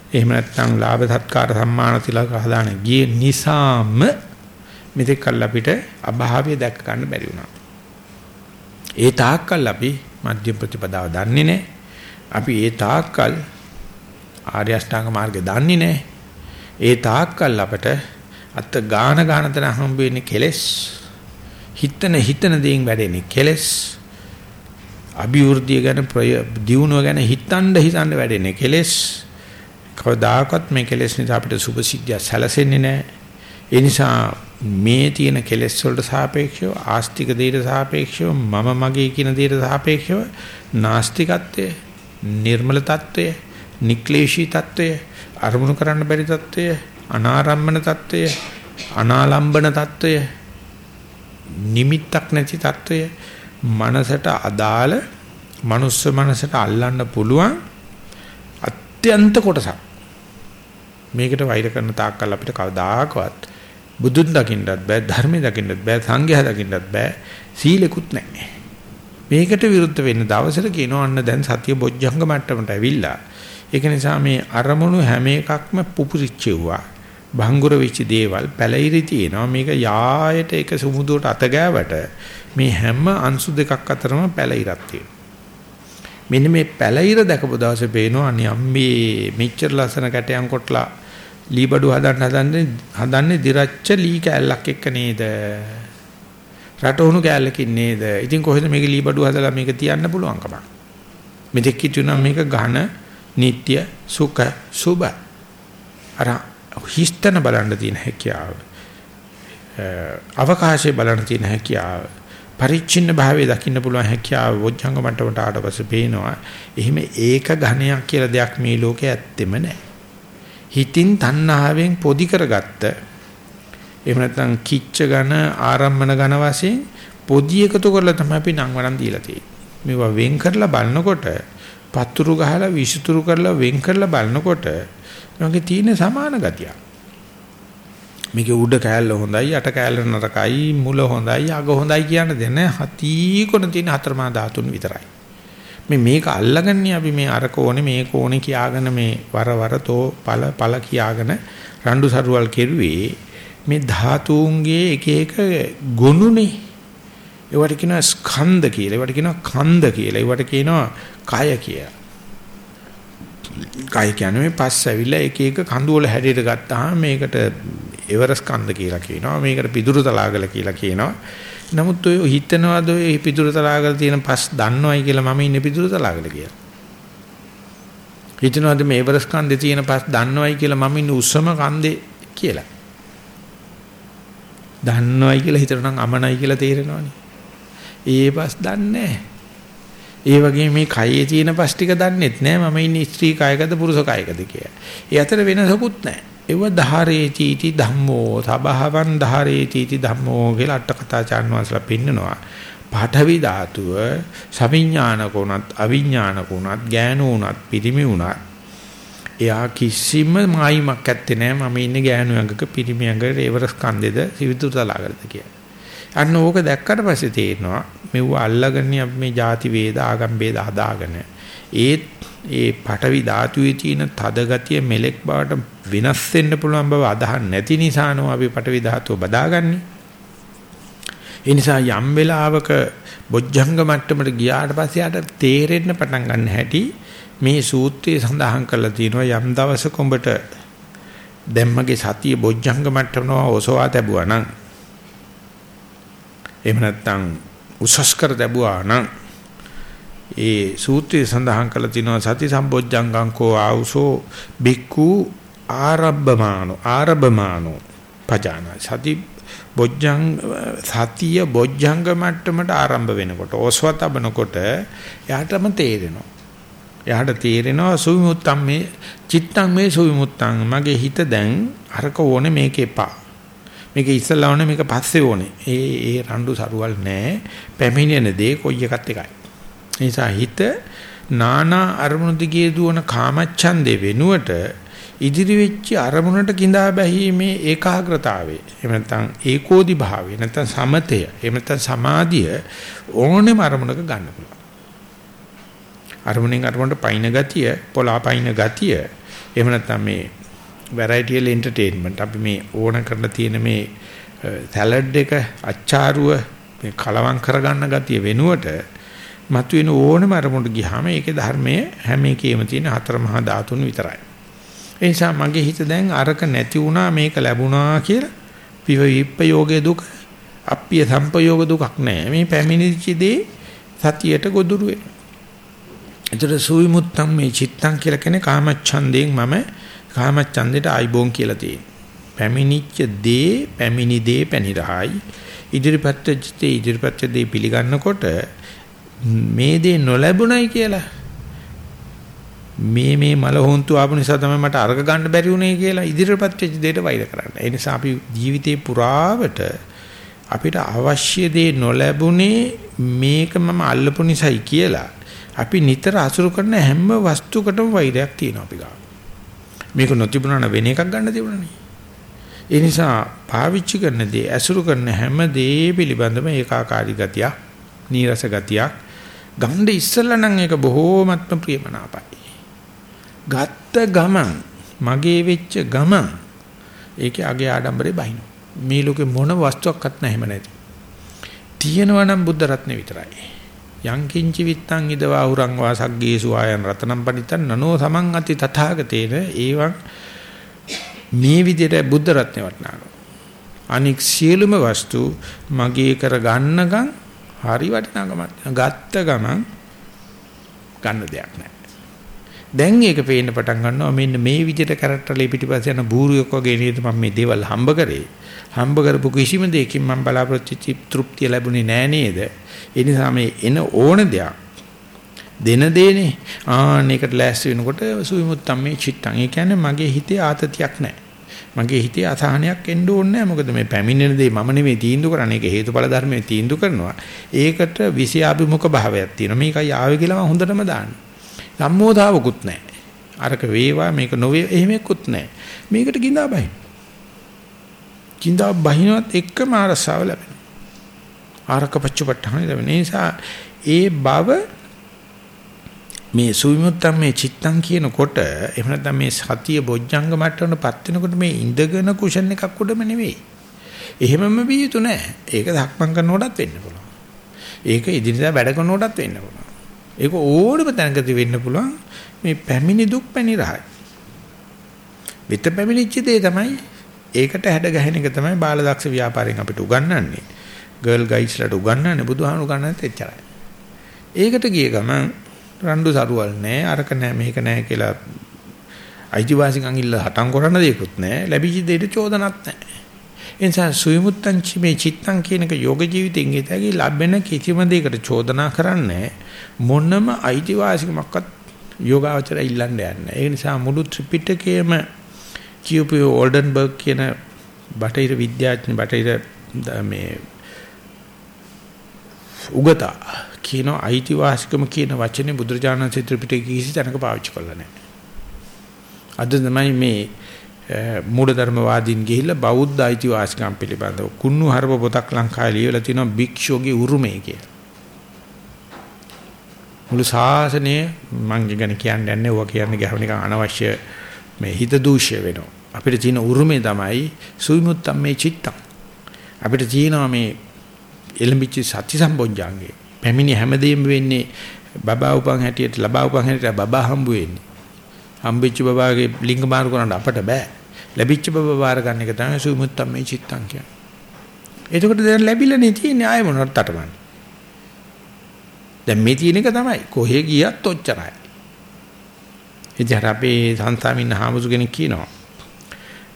එහෙම නැත්නම් ලාභ සත්කාර සම්මාන තිලක හදාන ගියේ නිසාම මෙතෙක් කල් අපිට අභාවය දැක ගන්න බැරි වුණා. ඒ තාක්කල් අපි මධ්‍ය ප්‍රතිපදාව දන්නේ නැහැ. අපි ඒ තාක්කල් ආර්ය අෂ්ටාංග මාර්ගය දන්නේ නැහැ. ඒ තාක්කල් අපට අත් ගාන ගාන තන හම්බ වෙන්නේ කෙලස්. හිතන හිතන දේෙන් වැඩෙන්නේ කෙලස්. අභිවෘද්ධිය ගැන දියුණුව ගැන හිතන්න හිතන්න වැඩෙන්නේ කෙලස්. කවදාකවත් මේ කෙලෙස් නිසා අපිට සුභසිද්ධිය සැලසෙන්නේ නැහැ. ඒ නිසා මේ තියෙන කෙලෙස් වලට සාපේක්ෂව ආස්තික දේට සාපේක්ෂව මම මගේ කියන දේට සාපේක්ෂව නාස්තිකත්වය, නිර්මල తত্ত্বය, නික්ලේශී తত্ত্বය, අරමුණු කරන්න බැරි తত্ত্বය, අනාරම්මන తত্ত্বය, අනාලම්බන తত্ত্বය, නිමිත්තක් නැති తত্ত্বය මනසට අදාළ මනුස්ස මනසට අල්ලන්න පුළුවන් අත්‍යන්ත කොටසක්. මේකට වෛර කරන තාක්කල් අපිට කවදාකවත් බුදුන් දකින්නත් බෑ ධර්මයේ දකින්නත් බෑ සංඝයා දකින්නත් බෑ සීලෙකුත් නැහැ. මේකට විරුද්ධ වෙන්න දවසට කියනවා අන්න දැන් සතිය බොජ්ජංග මට්ටමට ඇවිල්ලා. ඒක නිසා මේ අරමුණු හැම එකක්ම පුපුරිච්චෙව්වා. භංගුර වෙච්ච දේවල් පැලිරි තියෙනවා. මේක යායට එක සුමුදුවට අත ගෑවට මේ හැම අංශු දෙකක් අතරම පැලිරක් තියෙනවා. මෙන්න මේ පැලිර දැකපු දවසේ පේනවා අනේ අම්මේ මෙච්චර ලස්සන කැටයන් කොටලා ලීබඩු හදන්න හදන්නේ හදන්නේ දිරච්ච ලී කෑල්ලක් එක්ක නේද? රටවුණු කෑල්ලකින් නේද? ඉතින් කොහෙද මේක ලීබඩු හදලා මේක තියන්න පුළුවන් කමක් මෙතෙක් හිතුණා මේක ඝන නিত্য සුඛ සුබ. අර හිස්තන බලන්න තියෙන හැකියාව. අවකාශය බලන්න තියෙන හැකියාව. පරිච්ඡින්න භාවයේ දකින්න පුළුවන් හැකියාව වොජ්ජංග මට්ටමට ආවට පස්සේ පේනවා. එහෙම ඒක ඝණයක් කියලා දෙයක් මේ ලෝකේ ඇත්තෙම නැහැ. හිතින් තණ්හාවෙන් පොදි කරගත්ත එහෙම නැත්නම් කිච්ච ඝන ආරම්මන ඝන වශයෙන් පොදි එකතු කරලා තමයි අපි නම් වරන් දීලා තියෙන්නේ. මේවා වෙන් කරලා බලනකොට පතුරු ගහලා විසුතුරු කරලා වෙන් කරලා බලනකොට මේකේ තියෙන සමාන ගතියක්. මේකේ උඩ කෑල්ල හොඳයි යට කෑල්ල නරකයි මුල හොඳයි අග හොඳයි කියන දෙන හති කොන තියෙන හතරමා ධාතුන් විතරයි. මේ මේක අල්ලගන්නේ අපි මේ අර කෝණේ මේ කෝණේ කියාගෙන මේ වර වර තෝ පල පල කියාගෙන රණ්ඩු සරුවල් කෙරුවේ මේ ධාතුන්ගේ එක එක ගුණුනේ. ඒවට කියනවා ස්කන්ධ කියලා ඒවට කියනවා කන්ද කියලා ඒවට කියනවා කය කියලා. කය කියන්නේ මේ පස් ඇවිල්ලා එක එක කඳු වල හැඩයට ගත්තාම මේකට එවරස් කන්ද කියලා කියනවා මේකට පිදුරු තලාගල කියලා කියනවා නමුත් ඔය හිතනවාද ඔය පිටුරු තලාගල තියෙන පස් දන්නවයි කියලා මම ඉන්නේ පිටුරු තලාගල කියලා. හිතනවාද මේ එවරස් කන්දේ තියෙන පස් දන්නවයි කියලා මම ඉන්නේ උස්සම කන්දේ කියලා. දන්නවයි කියලා හිතනනම් අමනයි කියලා තේරෙනවනේ. ඒ පස් දන්නේ ඒ වගේ මේ කයේ තියෙන පස් ටික දන්නෙත් නෑ මම ඉන්නේ ස්ත්‍රී කායකද පුරුෂ කායකද කියලා. ඒ අතර වෙනසකුත් නෑ. එව ධාරේති इति ධම්මෝ තබහවන් ධාරේති इति ධම්මෝ කියලා අට කතාචාන් වහන්සලා පෙන්නනවා. පාඨවි ධාතුව සවිඥානික උනත් අවිඥානික උනත් ගෑනු උනත් පිරිමි උනත් එයා කිසිම මායිමක් ඇත්තේ නැහැ මම ඉන්නේ ගෑනු යඟක පිරිමි යඟක ඒවරස් කන්දේද සිවිතුරු තලාකටද කියලා. අන්න ඕක දැක්කට පස්සේ තේරෙනවා මෙව අල්ලගන්නේ අපි මේ ಜಾති වේද ආගම් වේද හදාගෙන ඒත් ඒ පටවි ධාතුවේ තියෙන තද ගතිය මෙලෙක් බවට වෙනස් වෙන්න පුළුවන් බව අදහන් නැති නිසානෝ අපි පටවි ධාතුව බදාගන්නේ. ඒ නිසා යම් වෙලාවක බොජ්ජංග මට්ටමට ගියාට පස්සේ ආට තේරෙන්න පටන් ගන්න හැටි මේ සූත්‍රයේ සඳහන් කරලා තියෙනවා යම් දවසක උඹට දැම්මගේ සතිය බොජ්ජංග මට්ටමන ඔසවා තැබුවා නම් එහෙම නැත්නම් උසස් කර තැබුවා නම් ඒ සූත්‍රයේ සඳහන් කරලා තිනවා සති සම්බොජ්ජංගං කෝ ආවුසෝ බික්කු ආරබ්බමානෝ ආරබ්බමානෝ පජාන. සති බොජ්ජං සතිය බොජ්ජංග මට්ටමට ආරම්භ වෙනකොට ඕස්වතබනකොට එයාටම තේරෙනවා. එයාට තේරෙනවා සුවිමුත්තම් මේ චිත්තං මේ සුවිමුත්තං. මගේ හිත දැන් අරක ඕනේ මේක එපා මේක ඉස්සලා ඕනේ මේක පස්සේ ඕනේ. ඒ ඒ රණ්ඩු සරුවල් නෑ. පැමිණෙන දේ කොයි එකත් එකයි. නිසා හිත නානා අරමුණු දිගේ දුවන කාමච්ඡන්දේ වෙනුවට ඉදිරි වෙච්ච අරමුණට கிඳා බැහිමේ ඒකාග්‍රතාවය. එහෙම නැත්නම් ඒකෝදි භාවය නැත්නම් සමතය එහෙම නැත්නම් සමාධිය ඕනෙම අරමුණක ගන්න පුළුවන්. අරමුණෙන් අරමුණට පයින් ගතිය පොලා පයින් ගතිය එහෙම නැත්නම් මේ වැරයිටියල් එන්ටර්ටේන්මන්ට් අපි මේ ඕන කරලා තියෙන මේ සැලඩ් එක අච්චාරුව මේ කලවම් කරගන්න ගතිය වෙනුවට මතුවෙන ඕනම අරමුණට ගියාම ඒකේ ධර්මයේ හැම එකේම තියෙන හතර මහා ධාතුන් විතරයි. ඒ නිසා මගේ හිත දැන් අරක නැති වුණා මේක ලැබුණා කියලා විව විප්පයෝගයේ දුක අප්පිය සම්පයෝග දුකක් නැහැ. මේ පැමිණිච්ච දේ සතියට ගොදුරු වෙනවා. ඒතර සුවිමුත්තම් මේ චිත්තං කියලා කියන්නේ කාමච්ඡන්දයෙන් මම කාමච්ඡන්දයට ආයිබෝන් කියලා තියෙනවා. පැමිණිච්ච දේ පැමිණි දේ පැනිරහයි ඉදිරිපත් චිතේ ඉදිරිපත් දේ පිළිගන්නකොට මේ දේ නොලැබුණයි කියලා මේ මේ මල හොන්තු ආපු නිසා තමයි මට අර්ග ගන්න බැරි වුණේ කියලා ඉදිරියපත් වෙච්ච දෙයට වෛර කරන්න. ඒ නිසා අපි ජීවිතේ පුරාවට අපිට අවශ්‍ය දේ නොලැබුණේ මේක මම අල්ලපු නිසායි කියලා අපි නිතර අසුරු කරන හැම වස්තුවකටම වෛරයක් තියෙනවා අපි ගාව. මේක නොතිබුණා වෙන එකක් ගන්න තිබුණානේ. ඒ නිසා පාවිච්චි කරන දේ අසුරු කරන හැම දේ පිළිබඳව ඒකාකාරී ගතියක්, නීරස ගතියක් ගන්න ඉස්සෙල්ලා නම් ඒක බොහෝමත්ම ප්‍රියමනාපයි. ගත්ත ගමන් මගේ වෙච්ච ගමන් ඒකේ අගේ ආඩම්බරේ බහිනු. මේ ලෝකේ මොන වස්තුවක්වත් නැහෙම නැති. තියෙනවා නම් බුද්ධ රත්නේ විතරයි. යං කිංචි විත්තං ඉදවා උරං වාසග්ගේසු ආයන් රතනම් පණිතන් නනෝ සමං අති තථාගතේන ඒවං මේ විදිහට බුද්ධ රත්නේ වටනානවා. අනික් සියලුම වස්තු මගේ කර ගන්නකම් හරි වටිනාකමක්. ගත්ත ගමන් ගන්න දෙයක් නැහැ. දැන් ඒක පේන්න පටන් ගන්නවා මෙන්න මේ විදිහට කැරක්ටර්ලේ පිටිපස්ස යන බූරුවෙක් වගේ නේද මම මේ දේවල් හම්බ කරේ. හම්බ කරපු කිසිම දෙයකින් මම බලාපොරොත්තු වෙච්ච තෘප්තිය ලැබුණේ නෑ නේද? ඒ නිසා මේ එන ඕන දෙයක් දෙන දේනේ ආන්නේකට ලෑස්ති වෙනකොට සුවිමුත්තම් මේ චිත්තං. ඒ කියන්නේ මගේ හිතේ ආතතියක් නැහැ. මගේ හිතේ අසහනයක් එන්න ඕනේ නැහැ. මොකද මේ පැමිණෙන දේ මම නෙමෙයි තීන්දුව කරන්නේ. ඒක හේතුඵල ධර්මයේ තීන්දුව කරනවා. ඒකට විෂයාභිමුඛ භාවයක් තියෙනවා. මේකයි ආවේ කියලා මම හොඳටම දාන්නේ. සම්මෝධාවකුත් නැහැ. අරක වේවා මේක නොවේ එහෙමකුත් නැහැ. මේකට ගිඳා බහින. ගිඳා බහිනවත් එක්කම අරසාව ලැබෙනවා. ආරක පච්චපට්ඨාන ලැබෙන නිසා ඒ බව මේ සුවිමුත්තම් මේ චිත්තං කියනකොට එහෙම නැත්නම් මේ සතිය බොජ්ජංග මට්ටමටපත් වෙනකොට මේ ඉඳගෙන කුෂන් එකක් උඩම නෙවෙයි. එහෙමම විය යුතු නෑ. ඒක ධක්මං කරනකොටත් වෙන්න පුළුවන්. ඒක ඉදිරියට වැඩ කරනකොටත් වෙන්න පුළුවන්. ඒක ඕනම තැනකදී වෙන්න පුළුවන්. මේ පැමිණි දුක් පැනිරහයි. විත පැමිණිච්ච දේ තමයි ඒකට හැඩ ගැහෙන එක තමයි බාලදක්ෂ ව්‍යාපාරයෙන් අපිට උගන්වන්නේ. ගර්ල් ගයිස්ලට උගන්වන්නේ බුදුහාමුදුරු උගන්වන්නත් එච්චරයි. ඒකට ගිය ගමන් රණ්ඩු සරුවල් නැහැ අරක නැහැ මේක නැහැ කියලා අයිතිවාසිකම් ඉල්ල හටන් කරන්න දෙයක්වත් නැහැ ලැබිච්ච දෙයට චෝදනත් නැහැ. ඒ නිසා සුවිමුත්තං මේ චිත්තං කියන එක යෝග ජීවිතෙන් ඉතගේ ලැබෙන කිසිම දෙයකට චෝදනා කරන්නේ මොනම අයිතිවාසිකමක්වත් යෝගාවචරය ඉල්ලන්න යන්නේ. ඒ නිසා මුළු ත්‍රිපිටකයේම කියූපු ඕල්ඩන්බර්ග් කියන බටහිර විද්‍යාඥ බටහිර මේ උගතා කියන අයිතිවාසිකම කියන වචනේ බුදුරජාණන් ත්‍රිපිටකයේ කිසි තැනක පාවිච්චි කරලා නැහැ. අද තමයි මේ මූලධර්මවාදීන් ගිහිල්ලා බෞද්ධ අයිතිවාසිකම් පිළිබඳව කුණු හරප පොතක් ලංකාවේ ලියවලා තිනවා භික්ෂුවගේ උරුමය කියලා. මුළු ශාසනය මං ගැන කියන්නේ නැහැ ඔවා කියන්නේ ගහව නිකන් අනවශ්‍ය මේ හිත දූෂ්‍ය වෙනවා. අපිට තියෙන උරුමේ තමයි සුවිමුත්තම් මේ චිත්තම්. අපිට තියෙනවා මේ එලඹිච්ච සති සම්බොජ්ජංගේ. පැමිණි හැමදේම වෙන්නේ බබා උපන් හැටියට ලබා උපන් හැටියට බබා හම්බ වෙන්නේ. හම්බෙච්ච බබාගේ ලිංග මාරු කරන්න අපට බෑ. ලැබිච්ච බබා බාර ගන්න එක තමයි සුමුත්තම් මේ චිත්තං කියන්නේ. එතකොට දැන් ලැබිලා නේ තියෙන්නේ ආයෙ මොනවට තටමන්නේ. දැන් මේ තියෙන එක තමයි කොහෙ ගියත් ඔච්චරයි. ඉතින් අපේ සංසාමින්න හාමුදුර කෙනෙක් කියනවා.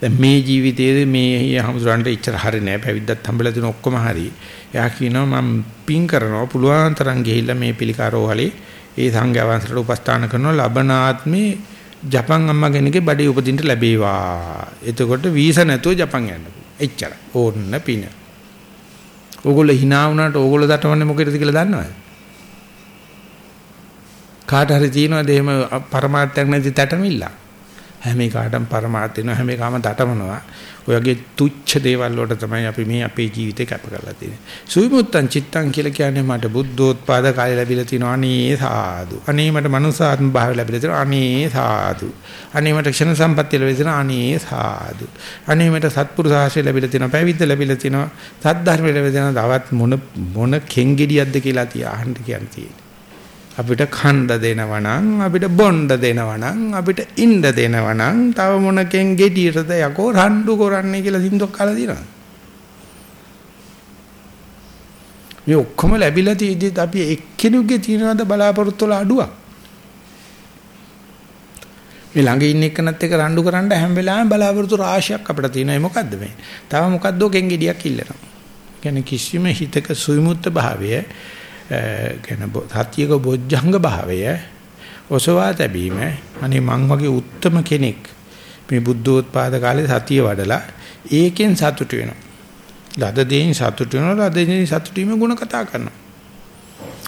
දැන් මේ ජීවිතයේ මේ හාමුදුරන්ට ඉච්චර හරි නෑ පැවිද්දත් හම්බෙලා තියෙන ඔක්කොම හරි. එයා කියනවා මම පින් කරනවා පුළුවන් තරම් ගිහිල්ලා මේ පිළිකාරෝහලේ ඒ සංඝයා වහන්සේට උපස්ථාන කරනවා ලබනාත්මේ ජපන් අම්මා කෙනෙක්ගේ බඩේ උපදින්න ලැබේවා. එතකොට වීසා නැතුව ජපන් යන්න එච්චර. ඕන්න පින. ඕගොල්ලෝ hina වුණාට ඕගොල්ලෝ දටවන්නේ මොකේද කියලා දන්නවද? කාට හරි තියෙනවද එහෙම પરමාර්ථයක් නැති තැටමිල්ල? හැම එකටම પરමාර්ථ වෙනවා හැම එකම දටමනවා. ඔයගේ තුච්ඡ දේවල් වලට තමයි අපි මේ අපේ ජීවිතේ කැප කරලා තියෙන්නේ. සුවිමුත්තං චිත්තං කියලා කියන්නේ මට බුද්ධෝත්පාද කාලය ලැබිලා තිනවා අනේ සාදු. අනේ මට මනුසාත්ම භාවය ලැබිලා තිනවා අනේ සාදු. අනේ මට ක්ෂණ සම්පත්තිය ලැබිලා තිනවා අනේ සාදු. අනේ මට සත්පුරුෂ ආශ්‍රය ලැබිලා තිනවා පැවිද්ද ලැබිලා තිනවා සද්ධර්ම ලැබිලා තිනවා තවත් මොන මොන කෙන්ගෙඩියක්ද කියලා තියා අහන්න කියන්නේ. අපිට ඛණ්ඩ දෙනවා නම් අපිට බොණ්ඩ දෙනවා නම් අපිට ඉන්න දෙනවා නම් තව මොනකෙන් ගෙඩියටද යකෝ රණ්ඩු කරන්නේ කියලා සින්දොක් කාලා දිනවා. මේ ඔක්කොම ලැබිලා තියෙද්දිත් අපි එක්කෙනෙකුගේ තියනවාද බලාපොරොත්තු වල අඩුවක්. මේ ළඟ ඉන්න එක්කනත් එක රණ්ඩු කරන්න හැම වෙලාවෙම බලාපොරොත්තු රාශියක් අපිට තියෙනවා. ඒ මොකද්ද මේ? තව මොකද්දෝ කෙන් ගෙඩියක් ඉල්ලනවා. කියන්නේ කිසිම හිතක සුවිමුත්ත භාවය කියන සත්‍යක බොජ්ජංග භාවය ඔසවා තැබීම අනේ මං වගේ උත්තරම කෙනෙක් මේ බුද්ධෝත්පාද කාලේ සතිය වඩලා ඒකෙන් සතුට වෙනවා. ලද දෙයින් සතුට වෙනවා ලද දෙයින් සතුට වීම ಗುಣ කතා කරනවා.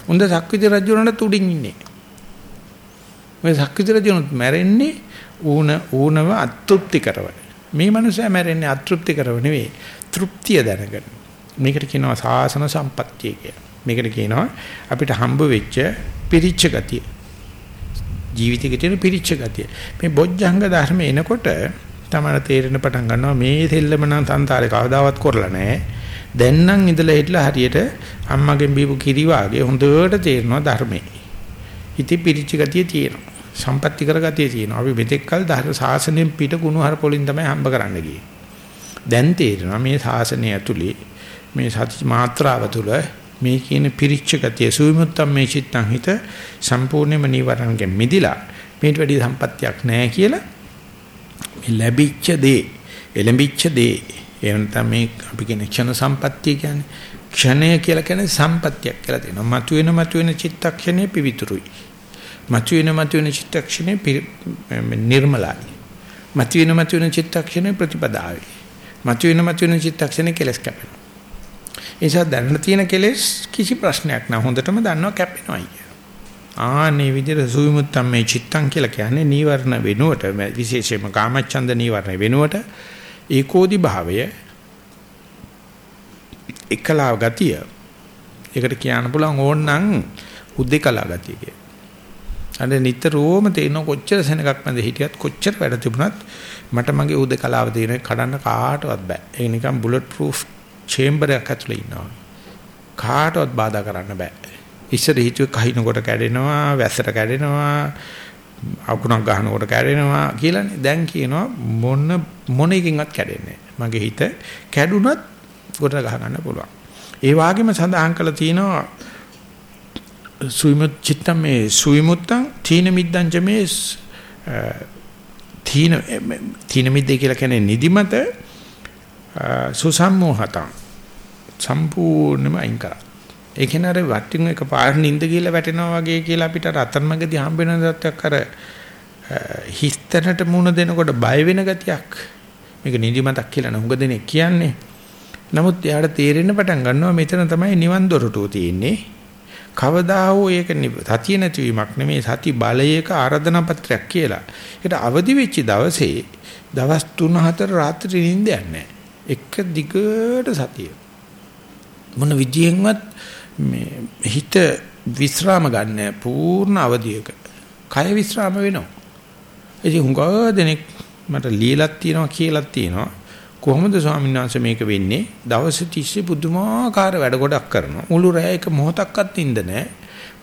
උන්ද සක්විති රජුණට තුඩින් ඉන්නේ. මේ සක්විති රජුණත් මැරෙන්නේ ඌන ඌනව අතෘප්ති කරව. මේ මනුස්සයා මැරෙන්නේ අතෘප්ති කරව නෙවෙයි තෘප්තිය දැනගෙන. මේකට කියනවා සාසන සම්පත්තිය කියලා. මේකට කියනවා අපිට හම්බ වෙච්ච පිරිච්ච ගතිය. ජීවිතේ තියෙන පිරිච්ච ගතිය. මේ බොජ්ජංග ධර්ම එනකොට තමයි තේරෙන පටන් ගන්නවා මේ දෙල්ලම නම් සංසාරේ කවදාවත් කරලා නැහැ. දැන් නම් ඉඳලා හිටලා හරියට අම්මගෙන් බීපු කිරි වාගේ හොඳට තේරෙනවා ධර්මයේ. ඉති පිරිච්ච ගතිය තියෙනවා. සම්පත්‍ති කර ගතිය තියෙනවා. අපි මෙතෙක් කල ධර්ම ශාසනයෙන් පිට කුණු හරපොලින් තමයි හම්බ කරන්න ගියේ. දැන් තේරෙනවා මේ ශාසනය ඇතුලේ මේ සති මාත්‍රාව තුළ මේ කියන පිරිච්ච ගතිය සුවිමුත්තම් මේ චිත්තං හිත සම්පූර්ණයෙන්ම නීවරණගෙන් මිදිලා මේට වැඩි සම්පත්තියක් නැහැ කියලා මේ ලැබිච්ච දේ එළඹිච්ච දේ එහෙම නැත්නම් මේ අපි කියන ක්ෂණ සම්පත්තිය කියන්නේ ක්ෂණය කියලා කියන්නේ සම්පත්තියක් කියලා තියෙනවා මතුවෙන මතුවෙන චිත්තක්ෂණේ පිවිතුරුයි. මතුවෙන මතුවෙන චිත්තක්ෂණේ නිර්මලයි. මතුවෙන මතුවෙන චිත්තක්ෂණේ ප්‍රතිපදාවයි. මතුවෙන මතුවෙන චිත්තක්ෂණේ කෙලස් කැපෙනවා. ඒ නිසා දැනන තියෙන කෙලෙස් කිසි ප්‍රශ්නයක් නෑ හොඳටම දන්නවා කැපෙනවායි කියලා. ආනේ විදිහට සුවිමුත්තම් මේ චිත්තං කියලා කියන්නේ නීවරණ වෙනුවට විශේෂයෙන්ම කාමච්ඡන්ද නීවරණ වෙනුවට ඒකෝදි භාවය එකලාව ගතිය. ඒකට කියන්න පුළුවන් ඕනනම් උද්දේකලා ගතිය කියලා. අර නිතරම තේන කොච්චර සෙනගක් මැද හිටියත් කොච්චර වැඩ තිබුණත් මට මගේ උද්දේකලාව තියෙන කඩන්න කාටවත් බෑ. ඒක නිකන් බුලට් ප්‍රූෆ් චේම්බර් එකක් ඇතුලේ ඉන්නවා. කාටවත් බාධා කරන්න බෑ. ඉස්සර හිතුවේ කහිනකොට කැඩෙනවා, වැස්සට කැඩෙනවා, අකුණක් ගහනකොට කැඩෙනවා කියලානේ. දැන් කියනවා මොන මොන එකකින්වත් කැඩෙන්නේ මගේ හිත කැඩුනත් කොට ගහ ගන්න පුළුවන්. ඒ වගේම සඳහන් කළා තියෙනවා සුවිමුත් චිත්තම් මේ සුවිමුත්තං තීන මිද්දං ච මේ තීන තීන මිද්දේ කියලා කියන්නේ නිදිමත සුසම්මෝහතං සම්පූර්ණයෙන්ම අයින් කරා. ඒ කියන්නේ අර වටින් එක පාර නිින්ද කියලා වැටෙනවා වගේ කියලා අපිට රතන්මගදී හම්බ වෙන දත්තක් අර හිස්තැනට මුණ දෙනකොට බය වෙන ගතියක්. මේක නිදිමතක් කියලා නුඟ දෙනෙක් කියන්නේ. නමුත් එයාට තේරෙන්න පටන් ගන්නවා මෙතන තමයි නිවන් දොරටුව තියෙන්නේ. කවදා හෝ ඒක සතිය නැතිවීමක් නෙමේ සති බලයක ආරාධනා පත්‍රයක් කියලා. ඒකට අවදි වෙච්ච දවසේ දවස් 3-4 රාත්‍රී නිින්දයක් නැහැ. එක දිගට සතිය. මොන විදියෙන්වත් මේ හිත විස්්‍රාම ගන්න පූර්ණ අවදියක. කය විස්්‍රාම වෙනවා. ඉතින් හුඟා දෙනෙක් මට ලියලක් තියෙනවා කියලාක් තියෙනවා. කොහොමද ස්වාමීන් වහන්සේ මේක වෙන්නේ? දවස් 30 පුදුමාකාර වැඩ ගොඩක් කරනවා. මුළු රැය එක මොහොතක්වත් ඉඳ නැහැ.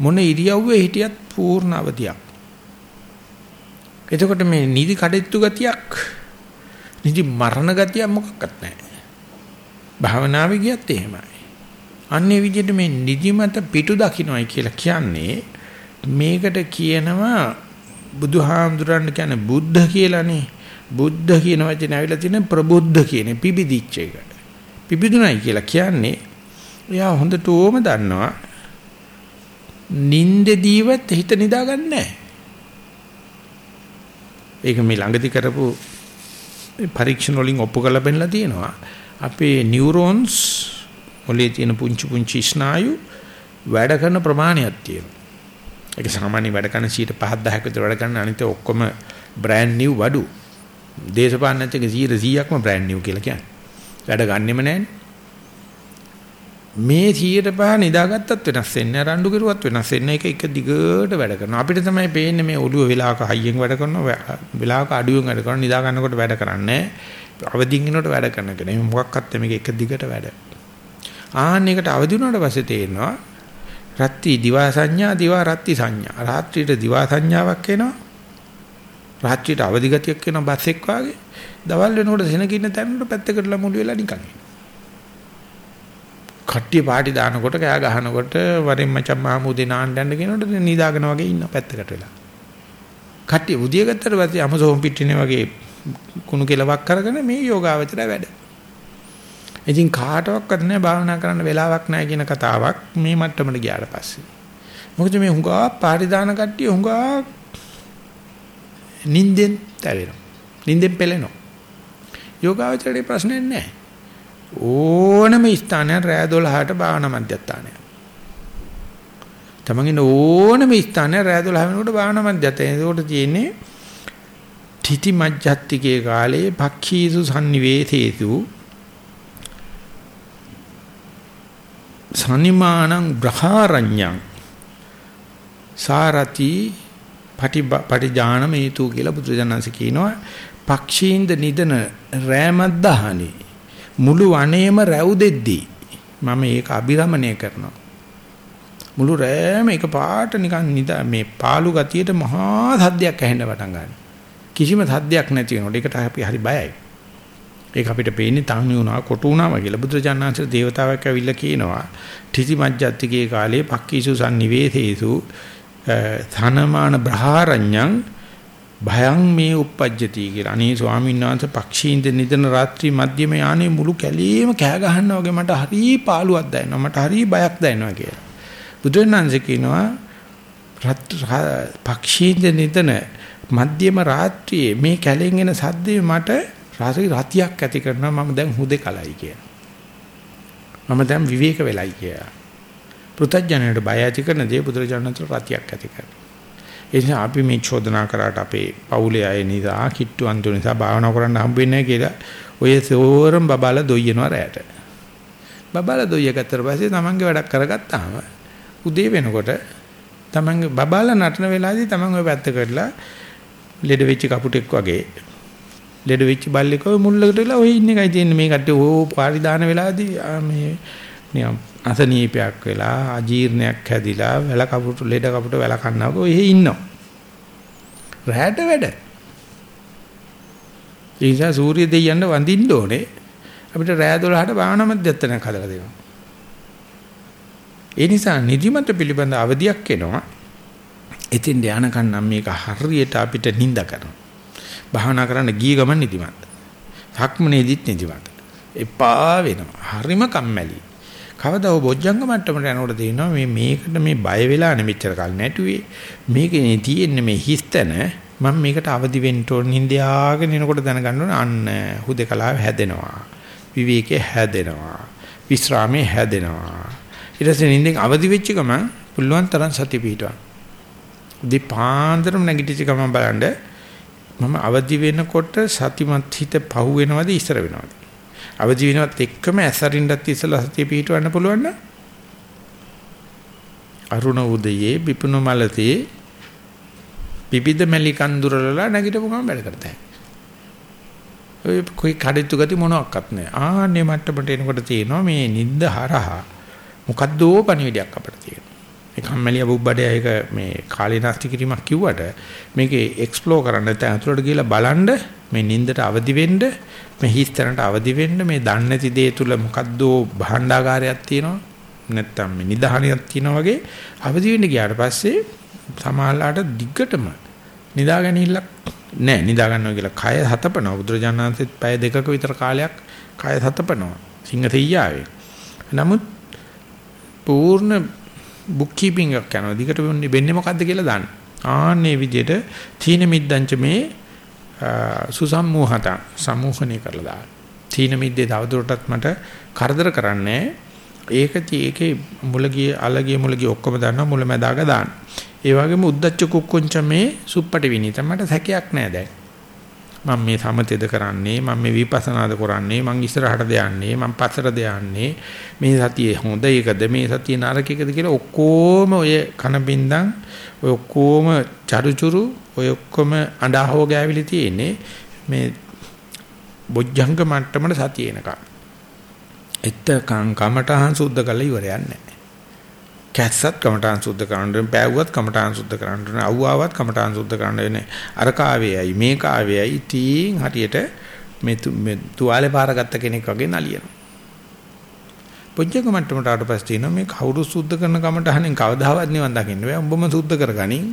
මොන ඉරියව්වේ හිටියත් පූර්ණ අවදියක්. එතකොට මේ නිදි කඩਿੱතු ගතියක් නිදි මරණ ගතියක් මොකක්වත් නැහැ. භාවනාවේ ගියත් එහෙමයි. අන්නේ විදිහට මේ නිදිමත පිටු දකින්නයි කියලා කියන්නේ මේකට කියනවා බුදුහාමුදුරන් කියන්නේ බුද්ධ කියලානේ. බුද්ධ කියන වචනේ ඇවිල්ලා තියෙන ප්‍රබුද්ධ කියන පිබිදිච්ච එක. පිබිදුණයි කියලා කියන්නේ එයා හොඳට ඕම දන්නවා නින්දදීවත් හිත නිදාගන්නේ නැහැ. ඒක මේ ළඟදී කරපු පරීක්ෂණ වලින් ඔප්පු කරලා බෙන්ලා තියෙනවා. අපේ නියුරෝන්ස් මොලේ තියෙන පුංචි පුංචි ස්නායු වැඩ කරන ප්‍රමාණයක් තියෙනවා. ඒක සාමාන්‍ය වැඩ කරන 5 10ක විතර වැඩ කරන අනිත ඔක්කොම බ්‍රෑන්ඩ් නිව් වඩු. දේශපාලනත් එක 100%ක්ම බ්‍රෑන්ඩ් නිව් කියලා කියන්නේ. වැඩ ගන්නෙම නැහැ. මේ 105 නිදාගත්තත් වෙනස් වෙන්නේ රණ්ඩු කරුවත් වෙනස් වෙන්නේ ඒක එක දිගට වැඩ කරනවා. අපිට තමයි පේන්නේ මේ ඔළුව වෙලාවක හයියෙන් වැඩ කරනවා වෙලාවක අඩුවෙන් වැඩ කරනවා නිදා ගන්නකොට වැඩ කරන්නේ අවදිින් ඉන්නකොට වැඩ කරන කෙනෙක් මොකක්වත් මේක එක දිගට වැඩ. ආන්න එකට අවදි වුණාට පස්සේ තේරෙනවා රත්ති දිවා සංඥා දිවා රත්ති සංඥා. රාත්‍රියට දිවා සංඥාවක් එනවා. රාත්‍රියට අවදි ගතියක් එනවා බස් එක් වාගේ. දවල් වෙනකොට සෙනගින්න තැනට පැත්තකට ලමුළු වෙලා නිකන්. කට්ටිය පාටි දානකොට කෑ ගහනකොට වරින් මචං මහමුදේ නාන්න යන්න කියනකොට නිදාගෙන වගේ ඉන්න පැත්තකට වෙලා. කට්ටිය උදිය ගත්තට පස්සේ අමසෝම් පිටිනේ වගේ කුණු කෙලවක් කරගෙන මේ යෝගාවචරය වැඩ. ඉතින් කාටවත් නැහැ භාවනා කරන්න වෙලාවක් නැහැ කියන කතාවක් මේ මට්ටමට ගියාට පස්සේ. මොකද මේ හුඟා පාරිදාන කට්ටිය හුඟා නින්දෙන් තැවෙනවා. නින්දෙන් පෙළෙනවා. යෝගාවචරයේ ප්‍රශ්නයක් නැහැ. ඕනම ස්ථානයක් රෑ 12ට භාවනා මධ්‍යස්ථානයක්. තමන්ගේ ඕනම ස්ථානයක් රෑ 12 වෙනකොට භාවනා මධ්‍යස්ථානය. ඒකට තියෙන්නේ තිති මජ්ජත්තිකේ කාලේ පක්ඛීසු sannivesesu සනිමානං බ්‍රහාරඤ්ඤං සාරති පටිජාන මේතු කියලා බුදුජානන්ස කියනවා පක්ෂීන්ද නිදන රෑමද්දහනි මුළු වනයේම රැව් දෙද්දී මම ඒක අබිරමණය කරනවා. මුළු රෑම එක පාට නිකන් නිදා මේ පාළු ගතියට මහා සද්දයක් ඇහෙන්න පටන් ගන්නවා. කිසිම සද්දයක් නැති වෙනකොට ඒකට අපි හරි බයයි. ඒක අපිට පේන්නේ තන්නේ වුණා කොටු වුණාම කියලා බුදුරජාණන්සේ දේවතාවක් ඇවිල්ලා කියනවා. තිති මජ්ජත්තිකේ කාලේ පක්කීසු sannivesesu ධනමාන බ්‍රහාරඤ්ඤං භයං මේ uppajjati කියලා. අනේ ස්වාමීන් වහන්සේ පක්ෂීන්ද නිදන රාත්‍රී මධ්‍යම යානේ මුළු කැලේම කෑ ගහනවා වගේ මට හරි පාළුවක් දැනෙනවා. මට හරි බයක් දැනෙනවා කියලා. බුදුරජාණන්සේ කියනවා පක්ෂීන්ද නිදන මධ්‍යම රාත්‍රියේ මේ කැලෙන් එන සද්දේ මට රාසී රතියක් ඇති කරනවා මම දැන් හුදේකලයි කියලා. මම දැන් විවේක වෙලයි කියලා. පෘථජනයට බය ඇති කරන දේ බුදුරජාණන් වහන්සේ රතියක් ඇති කරනවා. ඒ නිසා අපි මේ චෝදනා කරාට අපේ පවුලේ අය නිසා කිට්ටු අන්තු නිසා භාවනා කරන්න හම්බ වෙන්නේ කියලා ඔය සෝරම් බබාලා දොයියනවා රැයට. බබාලා දොයිය ගත්තට පස්සේ තමන්ගේ වැඩක් කරගත්තාම උදේ වෙනකොට තමන්ගේ බබාලා නටන වෙලාවේදී තමන් ඔය පැත්ත කරලා ලෙඩ වෙච්ච කපුටෙක් වගේ ලෙඩ වෙච්ච බල්ලෙක් ඔය මුල්ලකට වෙලා ඔය ඉන්න එකයි තියෙන්නේ මේ කට්ටිය ඕ පාරි දාන වෙලාවේදී මේ නියම් අසනීපයක් වෙලා අජීර්ණයක් හැදිලා වැල කපුට ලෙඩ කපුට වැල කන්නවක ඔය ඉන්නවා රැට වැඩ ඒ නිසා සූර්ය දෙයියන්ට වඳින්න ඕනේ අපිට රෑ 12ට භාවනා මධ්‍යස්ථානයක් හදලා දෙනවා ඒ නිසා නිදිමත පිළිබඳ අවධියක් එනවා. එතින් ධානකන් නම් මේක හරියට අපිට නිඳ කරනවා. භාවනා කරන්න ගිය ගමන් නිදිමත. සක්මනේදිත් නිදිමත. එපා වෙනවා. හරිම කම්මැලි. කවදා ඔය බොජ්ජංග මට්ටමට යනකොට තේිනවා මේ මේකට මේ බය වෙලා නෙමෙච්චර කල් නැටුවේ. මේකේ තියෙන්නේ මේ හිස්තන මම මේකට අවදි වෙන්න ඕන නින්දයාගෙන එනකොට දැනගන්න ඕන අන්න හුදකලාව හැදෙනවා. විවේකේ හැදෙනවා. විස්රාමේ හැදෙනවා. ඊට පස්සේ නින්දෙන් අවදි වෙච්ච ගමන් පුළුවන් තරම් සතිය පිටවන්න. දීපාන්දරම නැගිටිච්ච ගමන් බලන්න මම අවදි වෙනකොට සතිමත් හිත පහු වෙනවද ඉස්සර වෙනවද? අවදි වෙනවත් එක්කම ඇසරින්නත් ඉස්සලා සතිය පිටවන්න පුළුවන් නම් අරුණ උදයේ විපුණු මලතේ පිපිද මැලි කන්දුරලලා නැගිටපු ගමන් වැඩ කරතයි. ඔය කොයි කඩਿੱතු ගති මොනවත් නැහැ. ආන්නේ මට්ටමට එනකොට තියෙනවා මේ නිින්ද හරහා මොකද්දෝ පණිවිඩයක් අපිට තියෙනවා. ඒ කම්මැලි අබුබ්බඩේ ඒක මේ කාලීනාස්ති කිරීමක් කිව්වට මේකේ එක්ස්ප්ලෝර් කරන්න නැත්නම් අතුලට ගිහලා බලන්න මේ නිින්දට අවදි වෙන්න මේ හිස්තරන්ට අවදි වෙන්න මේ දන්නේ නැති දේ තුල මොකද්දෝ භාණ්ඩාගාරයක් තියෙනවා නැත්නම් මේ නිදහණයක් තියෙනවා වගේ අවදි වෙන්න ගියාට පස්සේ සමාහලාට දිග්ගටම නිදා ගැනීමක් නෑ. නිදා ගන්නවා කියලා කය හතපනවා. බුදුරජාණන්සෙත් පැය දෙකක විතර කාලයක් කය හතපනවා. සිංහ තෙయ్యාවේ නමුත් පූර්ණ බුක් කීපින් එකක් කරනවා. දිගට වෙන්නේ මොකද්ද කියලා දාන්න. ආන්නේ විදිහට තීන මිද්දංච මේ සුසම්මෝහත සමෝහණය කරලා දාන්න. තීන මිද්දේ තවදුරටත් මට කරදර කරන්නේ ඒක ඒකේ මුලගිය අලගිය මුලගිය ඔක්කොම දානවා මුල මැදාක දාන්න. ඒ වගේම උද්දච්ච කුක්කුංච මේ සුප්පටි විනීත. මට සැකයක් නෑ දැන්. මම මේ සමතේද කරන්නේ මම මේ විපස්සනාද කරන්නේ මං ඉස්සරහටද යන්නේ මං පස්සටද යන්නේ මේ සතියේ හොඳ එකද මේ සතියේ නරක එකද කියලා ඔක්කොම ඔය කන බින්දන් ඔය ඔක්කොම චරුචුරු ඔය ඔක්කොම අඬහව ගෑවිලි තියෙන්නේ මේ බොජ්ජංග මට්ටමට සතිය එනකම්. එත්තකම් කමටහන් සුද්ධ කළ ඉවරයක් නැහැ. කැස්සත් කමඨාන් සුද්ධ කරන්න පෑවුවත් කමඨාන් සුද්ධ කරන්න අවුවාවත් කමඨාන් සුද්ධ කරන්න වෙන්නේ අර කාවේයයි මේ කාවේයයි තීන් හරියට මේ තුවාලේ පාරගත්ත කෙනෙක් වගේ නලියන පොච්චක මට්ටමට ආවට පස්සේ තියෙනවා මේ කවුරු සුද්ධ කරන කමඨහනෙන් කවදාවත් නිවන් දකින්න බෑ. උඹම සුද්ධ කරගනින්.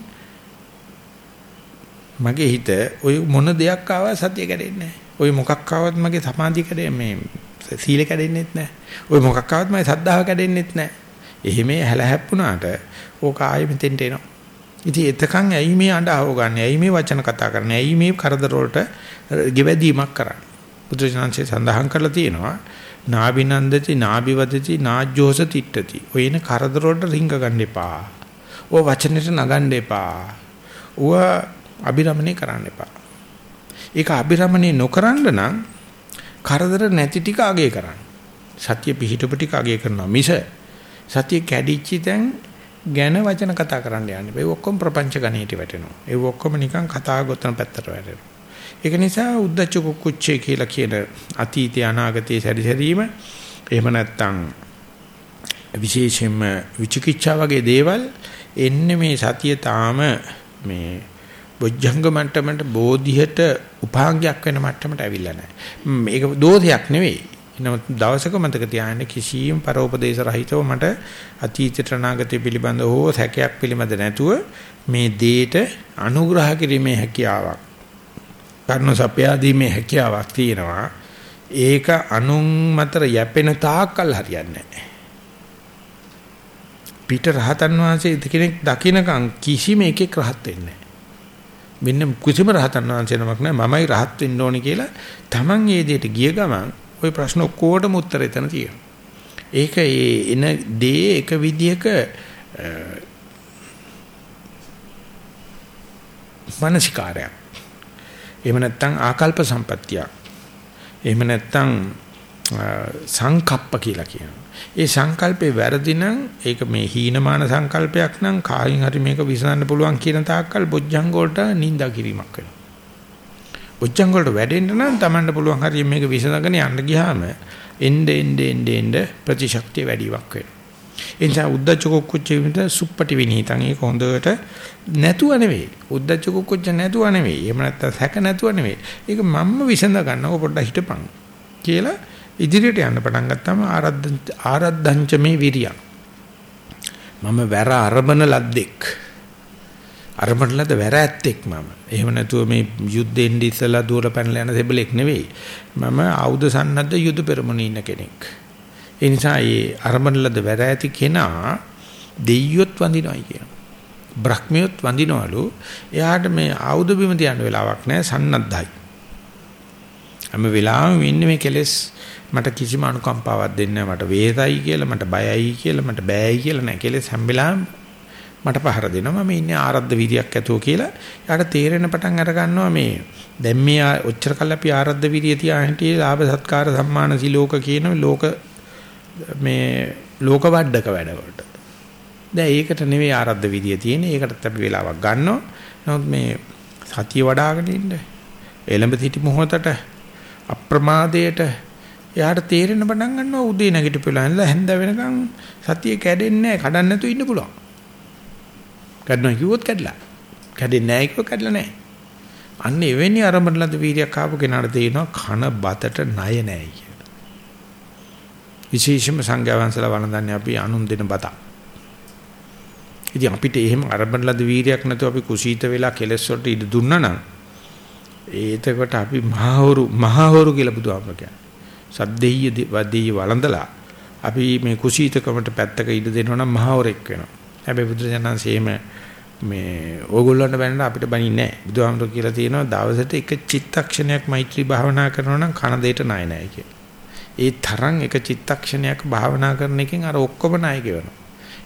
මගේ හිත ඔය මොන දෙයක් ආවා සතිය කැඩෙන්නේ නැහැ ඔය මොකක් ආවත් මගේ සමාධිය කැඩෙන්නේ මේ සීල කැඩෙන්නෙත් නැහැ ඔය මොකක් ආවත් මගේ සද්ධාව කැඩෙන්නෙත් නැහැ එහෙම හැල හැප්පුණාට ඕක ආයෙ මෙතෙන්ට එනවා. ඉතින් එතකන් ඇයි මේ අඬ ආවගන්නේ? ඇයි මේ වචන කතා කරන්නේ? ඇයි මේ කරදර වලට ගෙවැදීමක් කරන්නේ? බුදුජානන්සේ සඳහන් කරලා තියෙනවා නාබිනන්දති නාබිවදති නාජ්ජෝස තිට්ඨති. ඔයන කරදර වලට රිංග ගන්න එපා. ඕ වචනෙට නගන්න එපා. ඌව අබිරමණය කරන්න එපා. ඒක අබිරමණය නොකරන්න නම් කරදර නැති ටික අගය කරන්න. සත්‍ය පිහිටපු ටික අගය කරනවා මිස සතිය කැඩිච්ච තැන් ගැන වචන කතා කරන්න යන්න බෑ. ඔක්කොම ප්‍රපංච ගණේට වැටෙනවා. ඒ ඔක්කොම නිකන් කතා ගොතන පැත්තට වැටෙනවා. ඒක නිසා උද්දච්ච කුක්කුච්චේ කියලා කියන අතීතය අනාගතයේ සැරිසැරීම එහෙම නැත්නම් විශේෂයෙන්ම විචිකිච්ඡා වගේ දේවල් එන්නේ මේ සතිය තාම මේ බොජ්ජංග මට්ටමට බෝධියට උපාංගයක් වෙන මට්ටමට ඇවිල්ලා නැහැ. මේක දෝෂයක් නෙවෙයි. නමුත් දවසක මතක තියාගන්න කිසියම් පරෝපදේශ රහිතව මට අතීතයට අනාගතය පිළිබඳ හෝ සැකයක් පිළිබඳ නැතුව මේ දේට අනුග්‍රහ කිරීමේ හැකියාවක් කර්ණ සපයාදීමේ හැකියාවක් තියෙනවා. ඒක අනුන් මතර යැපෙන තාක්කල් හරියන්නේ නැහැ. පිට රහතන් වහන්සේ කෙනෙක් දකින්නකම් කිසිම එකෙක් රහත් වෙන්නේ නැහැ. මෙන්න කිසිම රහතන් වහන්සේ නමක් නැහැ. මමයි රහත් වෙන්න ඕනේ කියලා Taman ඒ දෙයට ගිය ගමන් ওই ප්‍රශ්න ඔක්කොටම උත්තර එතන තියෙනවා. ඒක ඒ එන දේ එක විදියක මානසිකාරයක්. එහෙම නැත්නම් ආකල්ප සම්පත්තියක්. එහෙම නැත්නම් සංකප්ප කියලා කියනවා. ඒ සංකල්පේ වැරදි නම් ඒක මේ හීනමාන සංකල්පයක් නම් කායින් හරි මේක විසඳන්න පුළුවන් කියන තාක්කල් බොජ්ජංග වලට නිඳා කිරීමක් වෙනවා. ඔච්චන් වලට වැඩෙන්න නම් Tamanට පුළුවන් හරිය මේක විසඳගෙන යන්න ගියාම එnde ende ende ende ප්‍රතිශක්තිය වැඩිවක් වෙනවා. ඒ නිසා උද්දච්ච කුක්කුච්ච විතර සුප්පටි විනීතං ඒක හොඳට නැතුව නෙවෙයි. උද්දච්ච කුක්කුච්ච නැතුව නෙවෙයි. එහෙම නැත්නම් සැක නැතුව නෙවෙයි. ඒක මම්ම විසඳ ගන්නව පොඩ්ඩක් හිටපන් කියලා ඉදිරියට යන්න පටන් ගත්තාම ආරද්ධ ආරද්ධංච මේ විරිය. මම වැර අරබන ලද්දෙක්. අරබන ලද්ද වැර ඇත්තෙක් මම. එහෙම නැතුව මේ යුද්ධෙන් ඉස්සලා දුවල පැනලා යන සෙබලෙක් නෙවෙයි. මම ආයුධ සන්නද්ධ යුද පෙරමුණේ ඉන්න කෙනෙක්. ඒ නිසා මේ අරබන ලද්ද වැර ඇති කෙනා දෙයියොත් වඳිනවයි කියනවා. බ්‍රහ්මියොත් වඳිනවලු. එයාට මේ ආයුධ බිම තියන්න වෙලාවක් නැහැ සන්නද්ධයි. හැම වෙලාවෙම ඉන්නේ මේ කෙලෙස් මට කිසිම අනුකම්පාවක් දෙන්නේ නැහැ. මට වේදයි කියලා, මට බයයි කියලා, මට බෑයි කියලා නැහැ. කෙලෙස් හැම වෙලාවෙම මට පහර දෙනවා. මම ඉන්නේ ආරද්ධ විරියක් ඇතුව කියලා. යාට තේරෙන පටන් අර ගන්නවා මේ දැන් මේ ඔච්චර කල් අපි ආරද්ධ විරිය තියා හිටියේ ලාභ සත්කාර සම්මාන සිලෝක කියන ලෝක මේ ලෝක වඩක වැඩවලට. දැන් ඒකට නෙවෙයි ආරද්ධ විදිය තියෙන්නේ. ඒකටත් අපි වෙලාවක් ගන්නවා. නමුත් මේ සතිය වඩ아가න ඉන්න. එළඹ සිටි මොහොතට අප්‍රමාදයට එයාට තේරෙන්න පටන් ගන්නවා උදේ නැගිටපෙලා ඉඳලා හැන්ද වෙනකන් සතිය කැඩෙන්නේ නැහැ කඩන්න නැතුව ඉන්න පුළුවන්. කඩනවා කිව්වොත් කැඩලා. කැඩෙන්නේ නැහැ කිව්ව කැඩලා නැහැ. අන්න එවැනි අරමුණලද වීර්යයක් ආපු කෙනාට තේරෙනවා කන බතට ණය නැහැ කියලා. විශේෂම සංඝයා වහන්සේලා වළඳන්නේ අපි අනුන් දෙන බතක්. ඉතින් අපිට එහෙම අරමුණලද වීර්යයක් නැතුව අපි කුසීත වෙලා කෙලස් වලට ඉද දුන්නා නම් ඒතකොට අපි මහවරු මහවරු කියලා බුදුහාමර කියන්නේ. සද්දෙය වදෙය වළඳලා අපි මේ කුසීතකමට පැත්තක ඉඩ දෙනවා නම් මහවරෙක් වෙනවා. හැබැයි බුදුරජාණන්සේම මේ ඕගොල්ලන්ට බැලන අපිට බනින්නේ නැහැ. බුදුහාමර කියලා තියෙනවා දවසට එක චිත්තක්ෂණයක් මෛත්‍රී භාවනා කරනවා නම් කන දෙයට ණය නැහැ කියලා. ඒ තරම් එක චිත්තක්ෂණයක් භාවනා කරන එකෙන් අර ඔක්කොම ණය ගෙවනවා.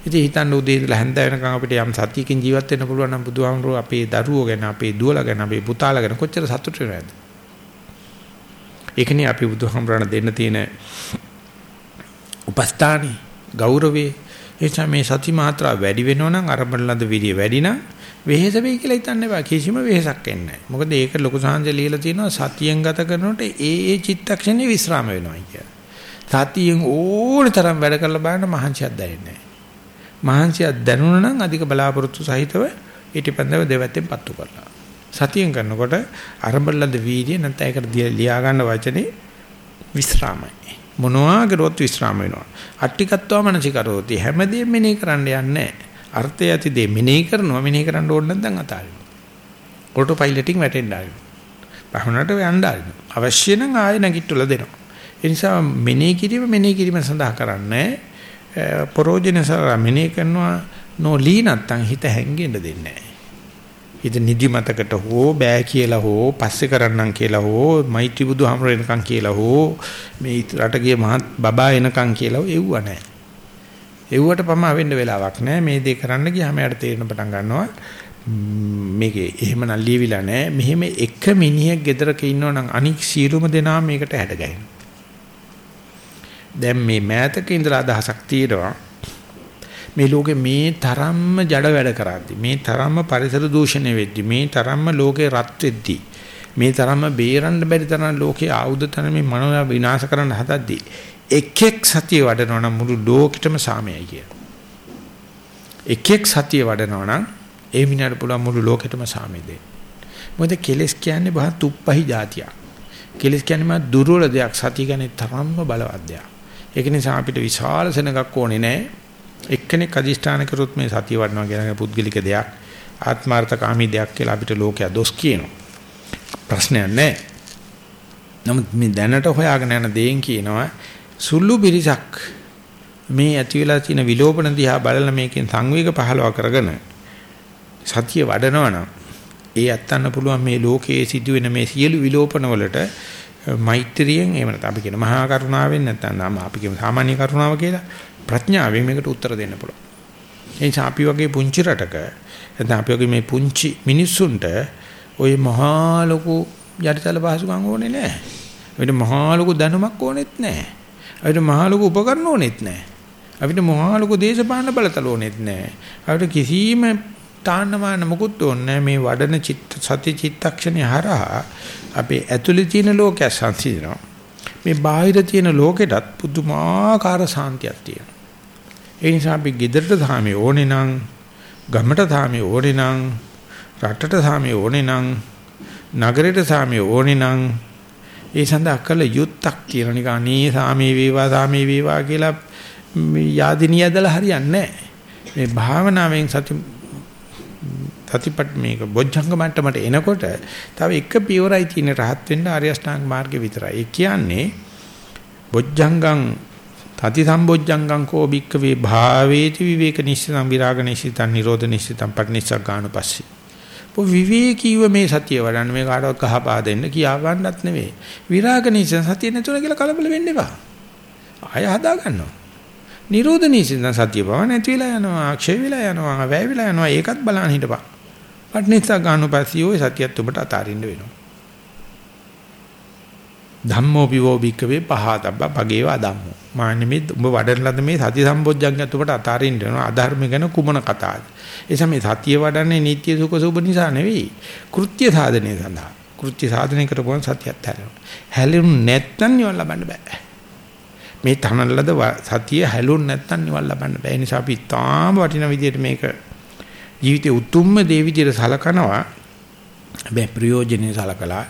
ඉතින් හිතන්න උදේ ඉඳලා හැන්ද වෙනකන් අපිට යම් සතියකින් ජීවත් වෙන්න පුළුවන් නම් බුදුහාමුදුරුවෝ අපේ දරුවෝ ගැන අපේ දුවලා ගැන අපේ පුතාලා ගැන කොච්චර සතුටු වෙනවද? ඒකනේ අපි බුදුහාමුදුරණ දෙන්න තියෙන උපස්ථානේ ගෞරවේ එචා මේ සති මාත්‍රා වැඩි වෙනවා නම් අරබන ලද විරිය වැඩි නම් වෙහෙස වෙයි කියලා හිතන්න බෑ කිසිම වෙහෙසක් එන්නේ නැහැ. මොකද ඒක ලොකු සාංශය ලියලා තියෙනවා සතියෙන් ගත කරනකොට ඒ ඒ චිත්තක්ෂණේ විස්්‍රාම වෙනවා කියලා. සතියෙන් ඕන තරම් වැඩ කරලා බලන්න මහන්සියක් දැනෙන්නේ නැහැ. මහන්සියක් දැනුණා නම් අධික බලාපොරොත්තු සහිතව ඊටපන්දව දෙවැත්තෙන් පත්තු කරලා. සතියෙන් කරනකොට අරඹලද වීර්ය නැත්නම් ඒකට ලියා ගන්න වචනේ විස්රාමයි. මොනවා කරොත් විස්රාම වෙනවා. අට්ටිකත්වා මනසිකරෝති හැමදේම මෙනෙහි කරන්න යන්නේ අර්ථය ඇති දේ මෙනෙහි කරනවා මෙනෙහි කරන්න ඕන නැත්නම් අතාරිනවා. ඔටෝ පයිලටින් වැටෙන්න ආරිනවා. බහුණට යන්න ආරිනවා. අවශ්‍ය නම් ආයෙ නැගිටලා දෙනවා. ඒ නිසා මෙනෙහි කිරීම මෙනෙහි කිරීම සඳහා කරන්නේ පරෝජනසර මෙනේ කරනවා නොලී නැත්තම් හිත හැංගෙන්න දෙන්නේ නැහැ. හිත නිදිමතකට හෝ බෑ කියලා හෝ පස්සේ කරන්නම් කියලා හෝ මෛත්‍රී බුදුහාමර එනකන් කියලා හෝ මේ රට ගිය මහත් බබා එනකන් කියලා එව්ව නැහැ. එව්වට පමා වෙන්න වෙලාවක් නැහැ. මේ දේ කරන්න ගියාම යාට තේරෙන පටන් ගන්නවා මේකේ එහෙමනම් ලියවිලා නැහැ. මෙහෙම එක මිනිහෙක් ගෙදරක ඉන්නවනම් අනික් සියලුම දෙනා මේකට හැඩ ගැහෙනවා. දැන් මේ මෑතක ඉඳලා අදහසක් තියෙනවා මේ ලෝකේ මේ තරම්ම ජඩ වැඩ කරද්දි මේ තරම්ම පරිසර දූෂණය වෙද්දි මේ තරම්ම ලෝකේ රත් වෙද්දි මේ තරම්ම බේරන්න බැරි තරම් ලෝකේ ආයුධ තන මේ මනෝ විනාශ කරන්න හදද්දි එක් එක් සතිය වඩනවා නම් මුළු ලෝකෙටම සාමයයි කිය. එක් එක් සතිය වඩනවා නම් ඒ මිනිහට පුළුවන් මුළු ලෝකෙටම සාමය දෙන්න. මොකද කෙලස් කියන්නේ බහ තුප්පහි જાතියක්. කෙලස් කියන්නේ මා දුර්වල දෙයක් සතිය කියන්නේ තරම්ම බලවත් දෙයක්. ඒක නිසා අපිට විශාල සෙනගක් ඕනේ නැහැ. එක්කෙනෙක් අදිෂ්ඨාන කරොත් මේ සතිය වඩනවා කියන පුද්ගලික දෙයක් ආත්මార్థකාමී දෙයක් කියලා අපිට ලෝකයා දොස් කියනවා. ප්‍රශ්නයක් නැහැ. නමුත් මේ දැනට හොයාගෙන යන දේෙන් කියනවා සුළු බිරිසක් මේ ඇති වෙලා තියෙන විලෝපන දිහා බලලා මේකෙන් සංවේග පහලව කරගෙන සතිය වඩනවා නම් ඒ අත්තන්න පුළුවන් මේ ලෝකයේ සිදුවෙන මේ සියලු විලෝපන වලට මෛත්‍රියෙන් එහෙම නැත්නම් අපි කියන මහා කරුණාවෙන් නැත්නම් අපි කියන සාමාන්‍ය කරුණාව කියලා ප්‍රඥාවෙන් මේකට උත්තර දෙන්න පුළුවන්. ඒ නිසා අපි වගේ පුංචි රටක නැත්නම් අපි වගේ මේ පුංචි මිනිස්සුන්ට ওই මහා ලොකු යටිතල පහසුකම් ඕනේ නැහැ. අපිට මහා ලොකු දැනුමක් ඕනෙත් නැහැ. අපිට මහා ලොකු උපකරණ ඕනෙත් නැහැ. අපිට මහා ලොකු දේශපාලන බලතල ඕනෙත් නැහැ. අපිට කිසිම තාන්නමාන මොකුත් ඕනේ මේ වඩන චිත්ත සති චිත්තක්ෂණේ හරහා අපේ ඇතුලේ තියෙන ලෝකය සංසිඳනවා. මේ බාහිර තියෙන ලෝකෙටත් පුදුමාකාර සාන්තියක් තියෙනවා. ඒ නිසා අපි ගෙදරට සාමේ ඕනේ නම් ගමට සාමේ ඕනේ නම් රටට සාමේ ඕනේ නම් නගරයට සාමේ ඕනේ නම් ඒ සඳහා කළ යුත්තක් තියෙන නිකන් අනේ සාමේ වේවා සාමේ වේවා කියලා යාදිනිය ඇදලා හරියන්නේ නැහැ. මේ භාවනාවෙන් සති සතිපත් මේක බොජ්ජංග මට්ටමට එනකොට තව එක පියවරයි තියෙන රහත් වෙන්න ආර්ය අෂ්ටාංග මාර්ගේ විතරයි. ඒ කියන්නේ බොජ්ජංගං තති සම්බොජ්ජංගං කෝ භික්කවේ භාවේති විවේක නිශ්චිතං විරාග නිශ්චිතං නිරෝධ නිශ්චිතං පටිනිස්සග්ගානුපස්සී. පො විවේකීව මේ සතිය වඩන්න මේ කාටවත් කහපා දෙන්න කියා ගන්නත් නෙවෙයි. විරාග නිශ්චිත සතිය නැතුණ කියලා කලබල වෙන්න එපා. ආය හදා ගන්නවා. නිරෝධ නිශ්චිත සතිය බව නැති වෙලා යනවා, ක්ෂය වෙලා යනවා, වැය වෙලා යනවා. ඒකත් බලන්න හිටපන්. පටිනිස්සග්ගානුපස්සී ඔය සතියත් ඔබට අතාරින්න වෙනවා. ධම්මෝ පිවෝ භික්කවේ පහතබ්බ පගේවා ධම්මෝ. මාන්නේ මේ උඹ වඩන ලද මේ සති සම්බොජ්ජංගයත් ඔබට අතාරින්න වෙනවා. අධර්ම ගැන කුමන කතාවද ඒ සමේ සතිය වඩන්නේ නීත්‍ය සුඛ සුබ නිසා නෙවෙයි. කෘත්‍ය සාධනය සඳහා. කෘත්‍ය සාධනය කරපුවම සතියත් හැලෙනවා හැලෙන්නේ නැත්නම් නිවන් ලබන්න බෑ. මේ තනන ලද සතිය හැලුන් නැත්නම් නිවන් ලබන්න බෑ. ඒ නිසා අපි තාම වටින විදියට මේක ජීවිතේ උතුම්ම දේ විදියට සලකනවා. හැබැයි ප්‍රයෝජනෙ සලකලා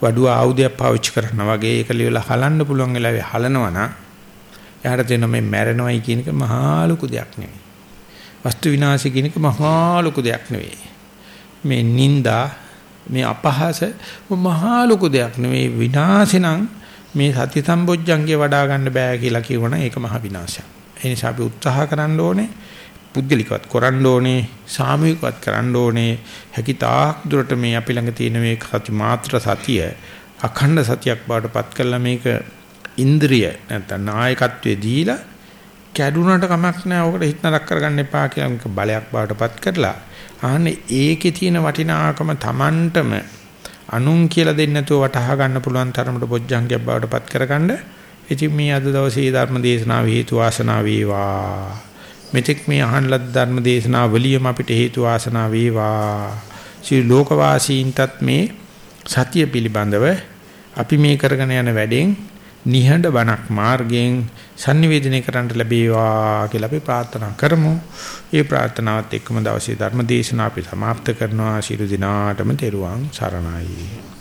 වඩුව ආයුධයක් පාවිච්චි කරනවා වගේ ඒක ලියලා හලන්න පුළුවන් වෙලාවේ හලනවා නම් එයාට තේන මේ මැරෙනවයි කියන එක මහා ලොකු දෙයක් නෙවෙයි. වස්තු විනාශය කියන එක මහා ලොකු දෙයක් නෙවෙයි. මේ නිന്ദා මේ අපහාස මහා ලොකු දෙයක් නෙවෙයි විනාශේ නම් මේ සති සම්බොජ්ජංගේ වඩා ගන්න බෑ කියලා කියවන ඒක මහා විනාශයක්. ඒ නිසා අපි උත්සාහ කරන්න ඕනේ පුද්ගලිකවත් කරන්න ඕනේ සාමූහිකවත් කරන්න ඕනේ හැකි තාක් දුරට මේ අපි ළඟ තියෙන මේ සති මාත්‍ර සතිය අඛණ්ඩ සතියක් බවට පත් කළා මේක ඉන්ද්‍රිය නැත්නම් නායකත්වයේ දීලා කැඩුනට කමක් නැහැ. ඔකට හිත නරක කරගන්න එපා කියලා මේක බලයක් බවට පත් කරලා ආන්නේ ඒකේ තියෙන වටිනාකම Tamanටම අනුන් කියලා දෙන්න නැතුව වටහා ගන්න පුළුවන් තරමට බොජ්ජංගයක් බවට පත් කරගන්න. ඉතින් මේ අද දවසේ ධර්ම දේශනාව හේතු වාසනා වේවා. මෙතෙක් මේ අහන්ලත් ධර්ම දේශනාවලියම අපිට හේතු වාසනා වේවා. ශ්‍රී ලෝකවාසීන්ටත් මේ සතිය පිළිබඳව අපි මේ කරගෙන යන වැඩෙන් නිහඬ බණක් මාර්ගයෙන් sannivedana කරන්න ලැබේවා කියලා අපි ප්‍රාර්ථනා කරමු. ඒ ප්‍රාර්ථනාවත් එක්කම දවසේ ධර්ම දේශනාව අපි સમાપ્ત කරනවා. ශිරු දිනාටම තෙරුවන් සරණයි.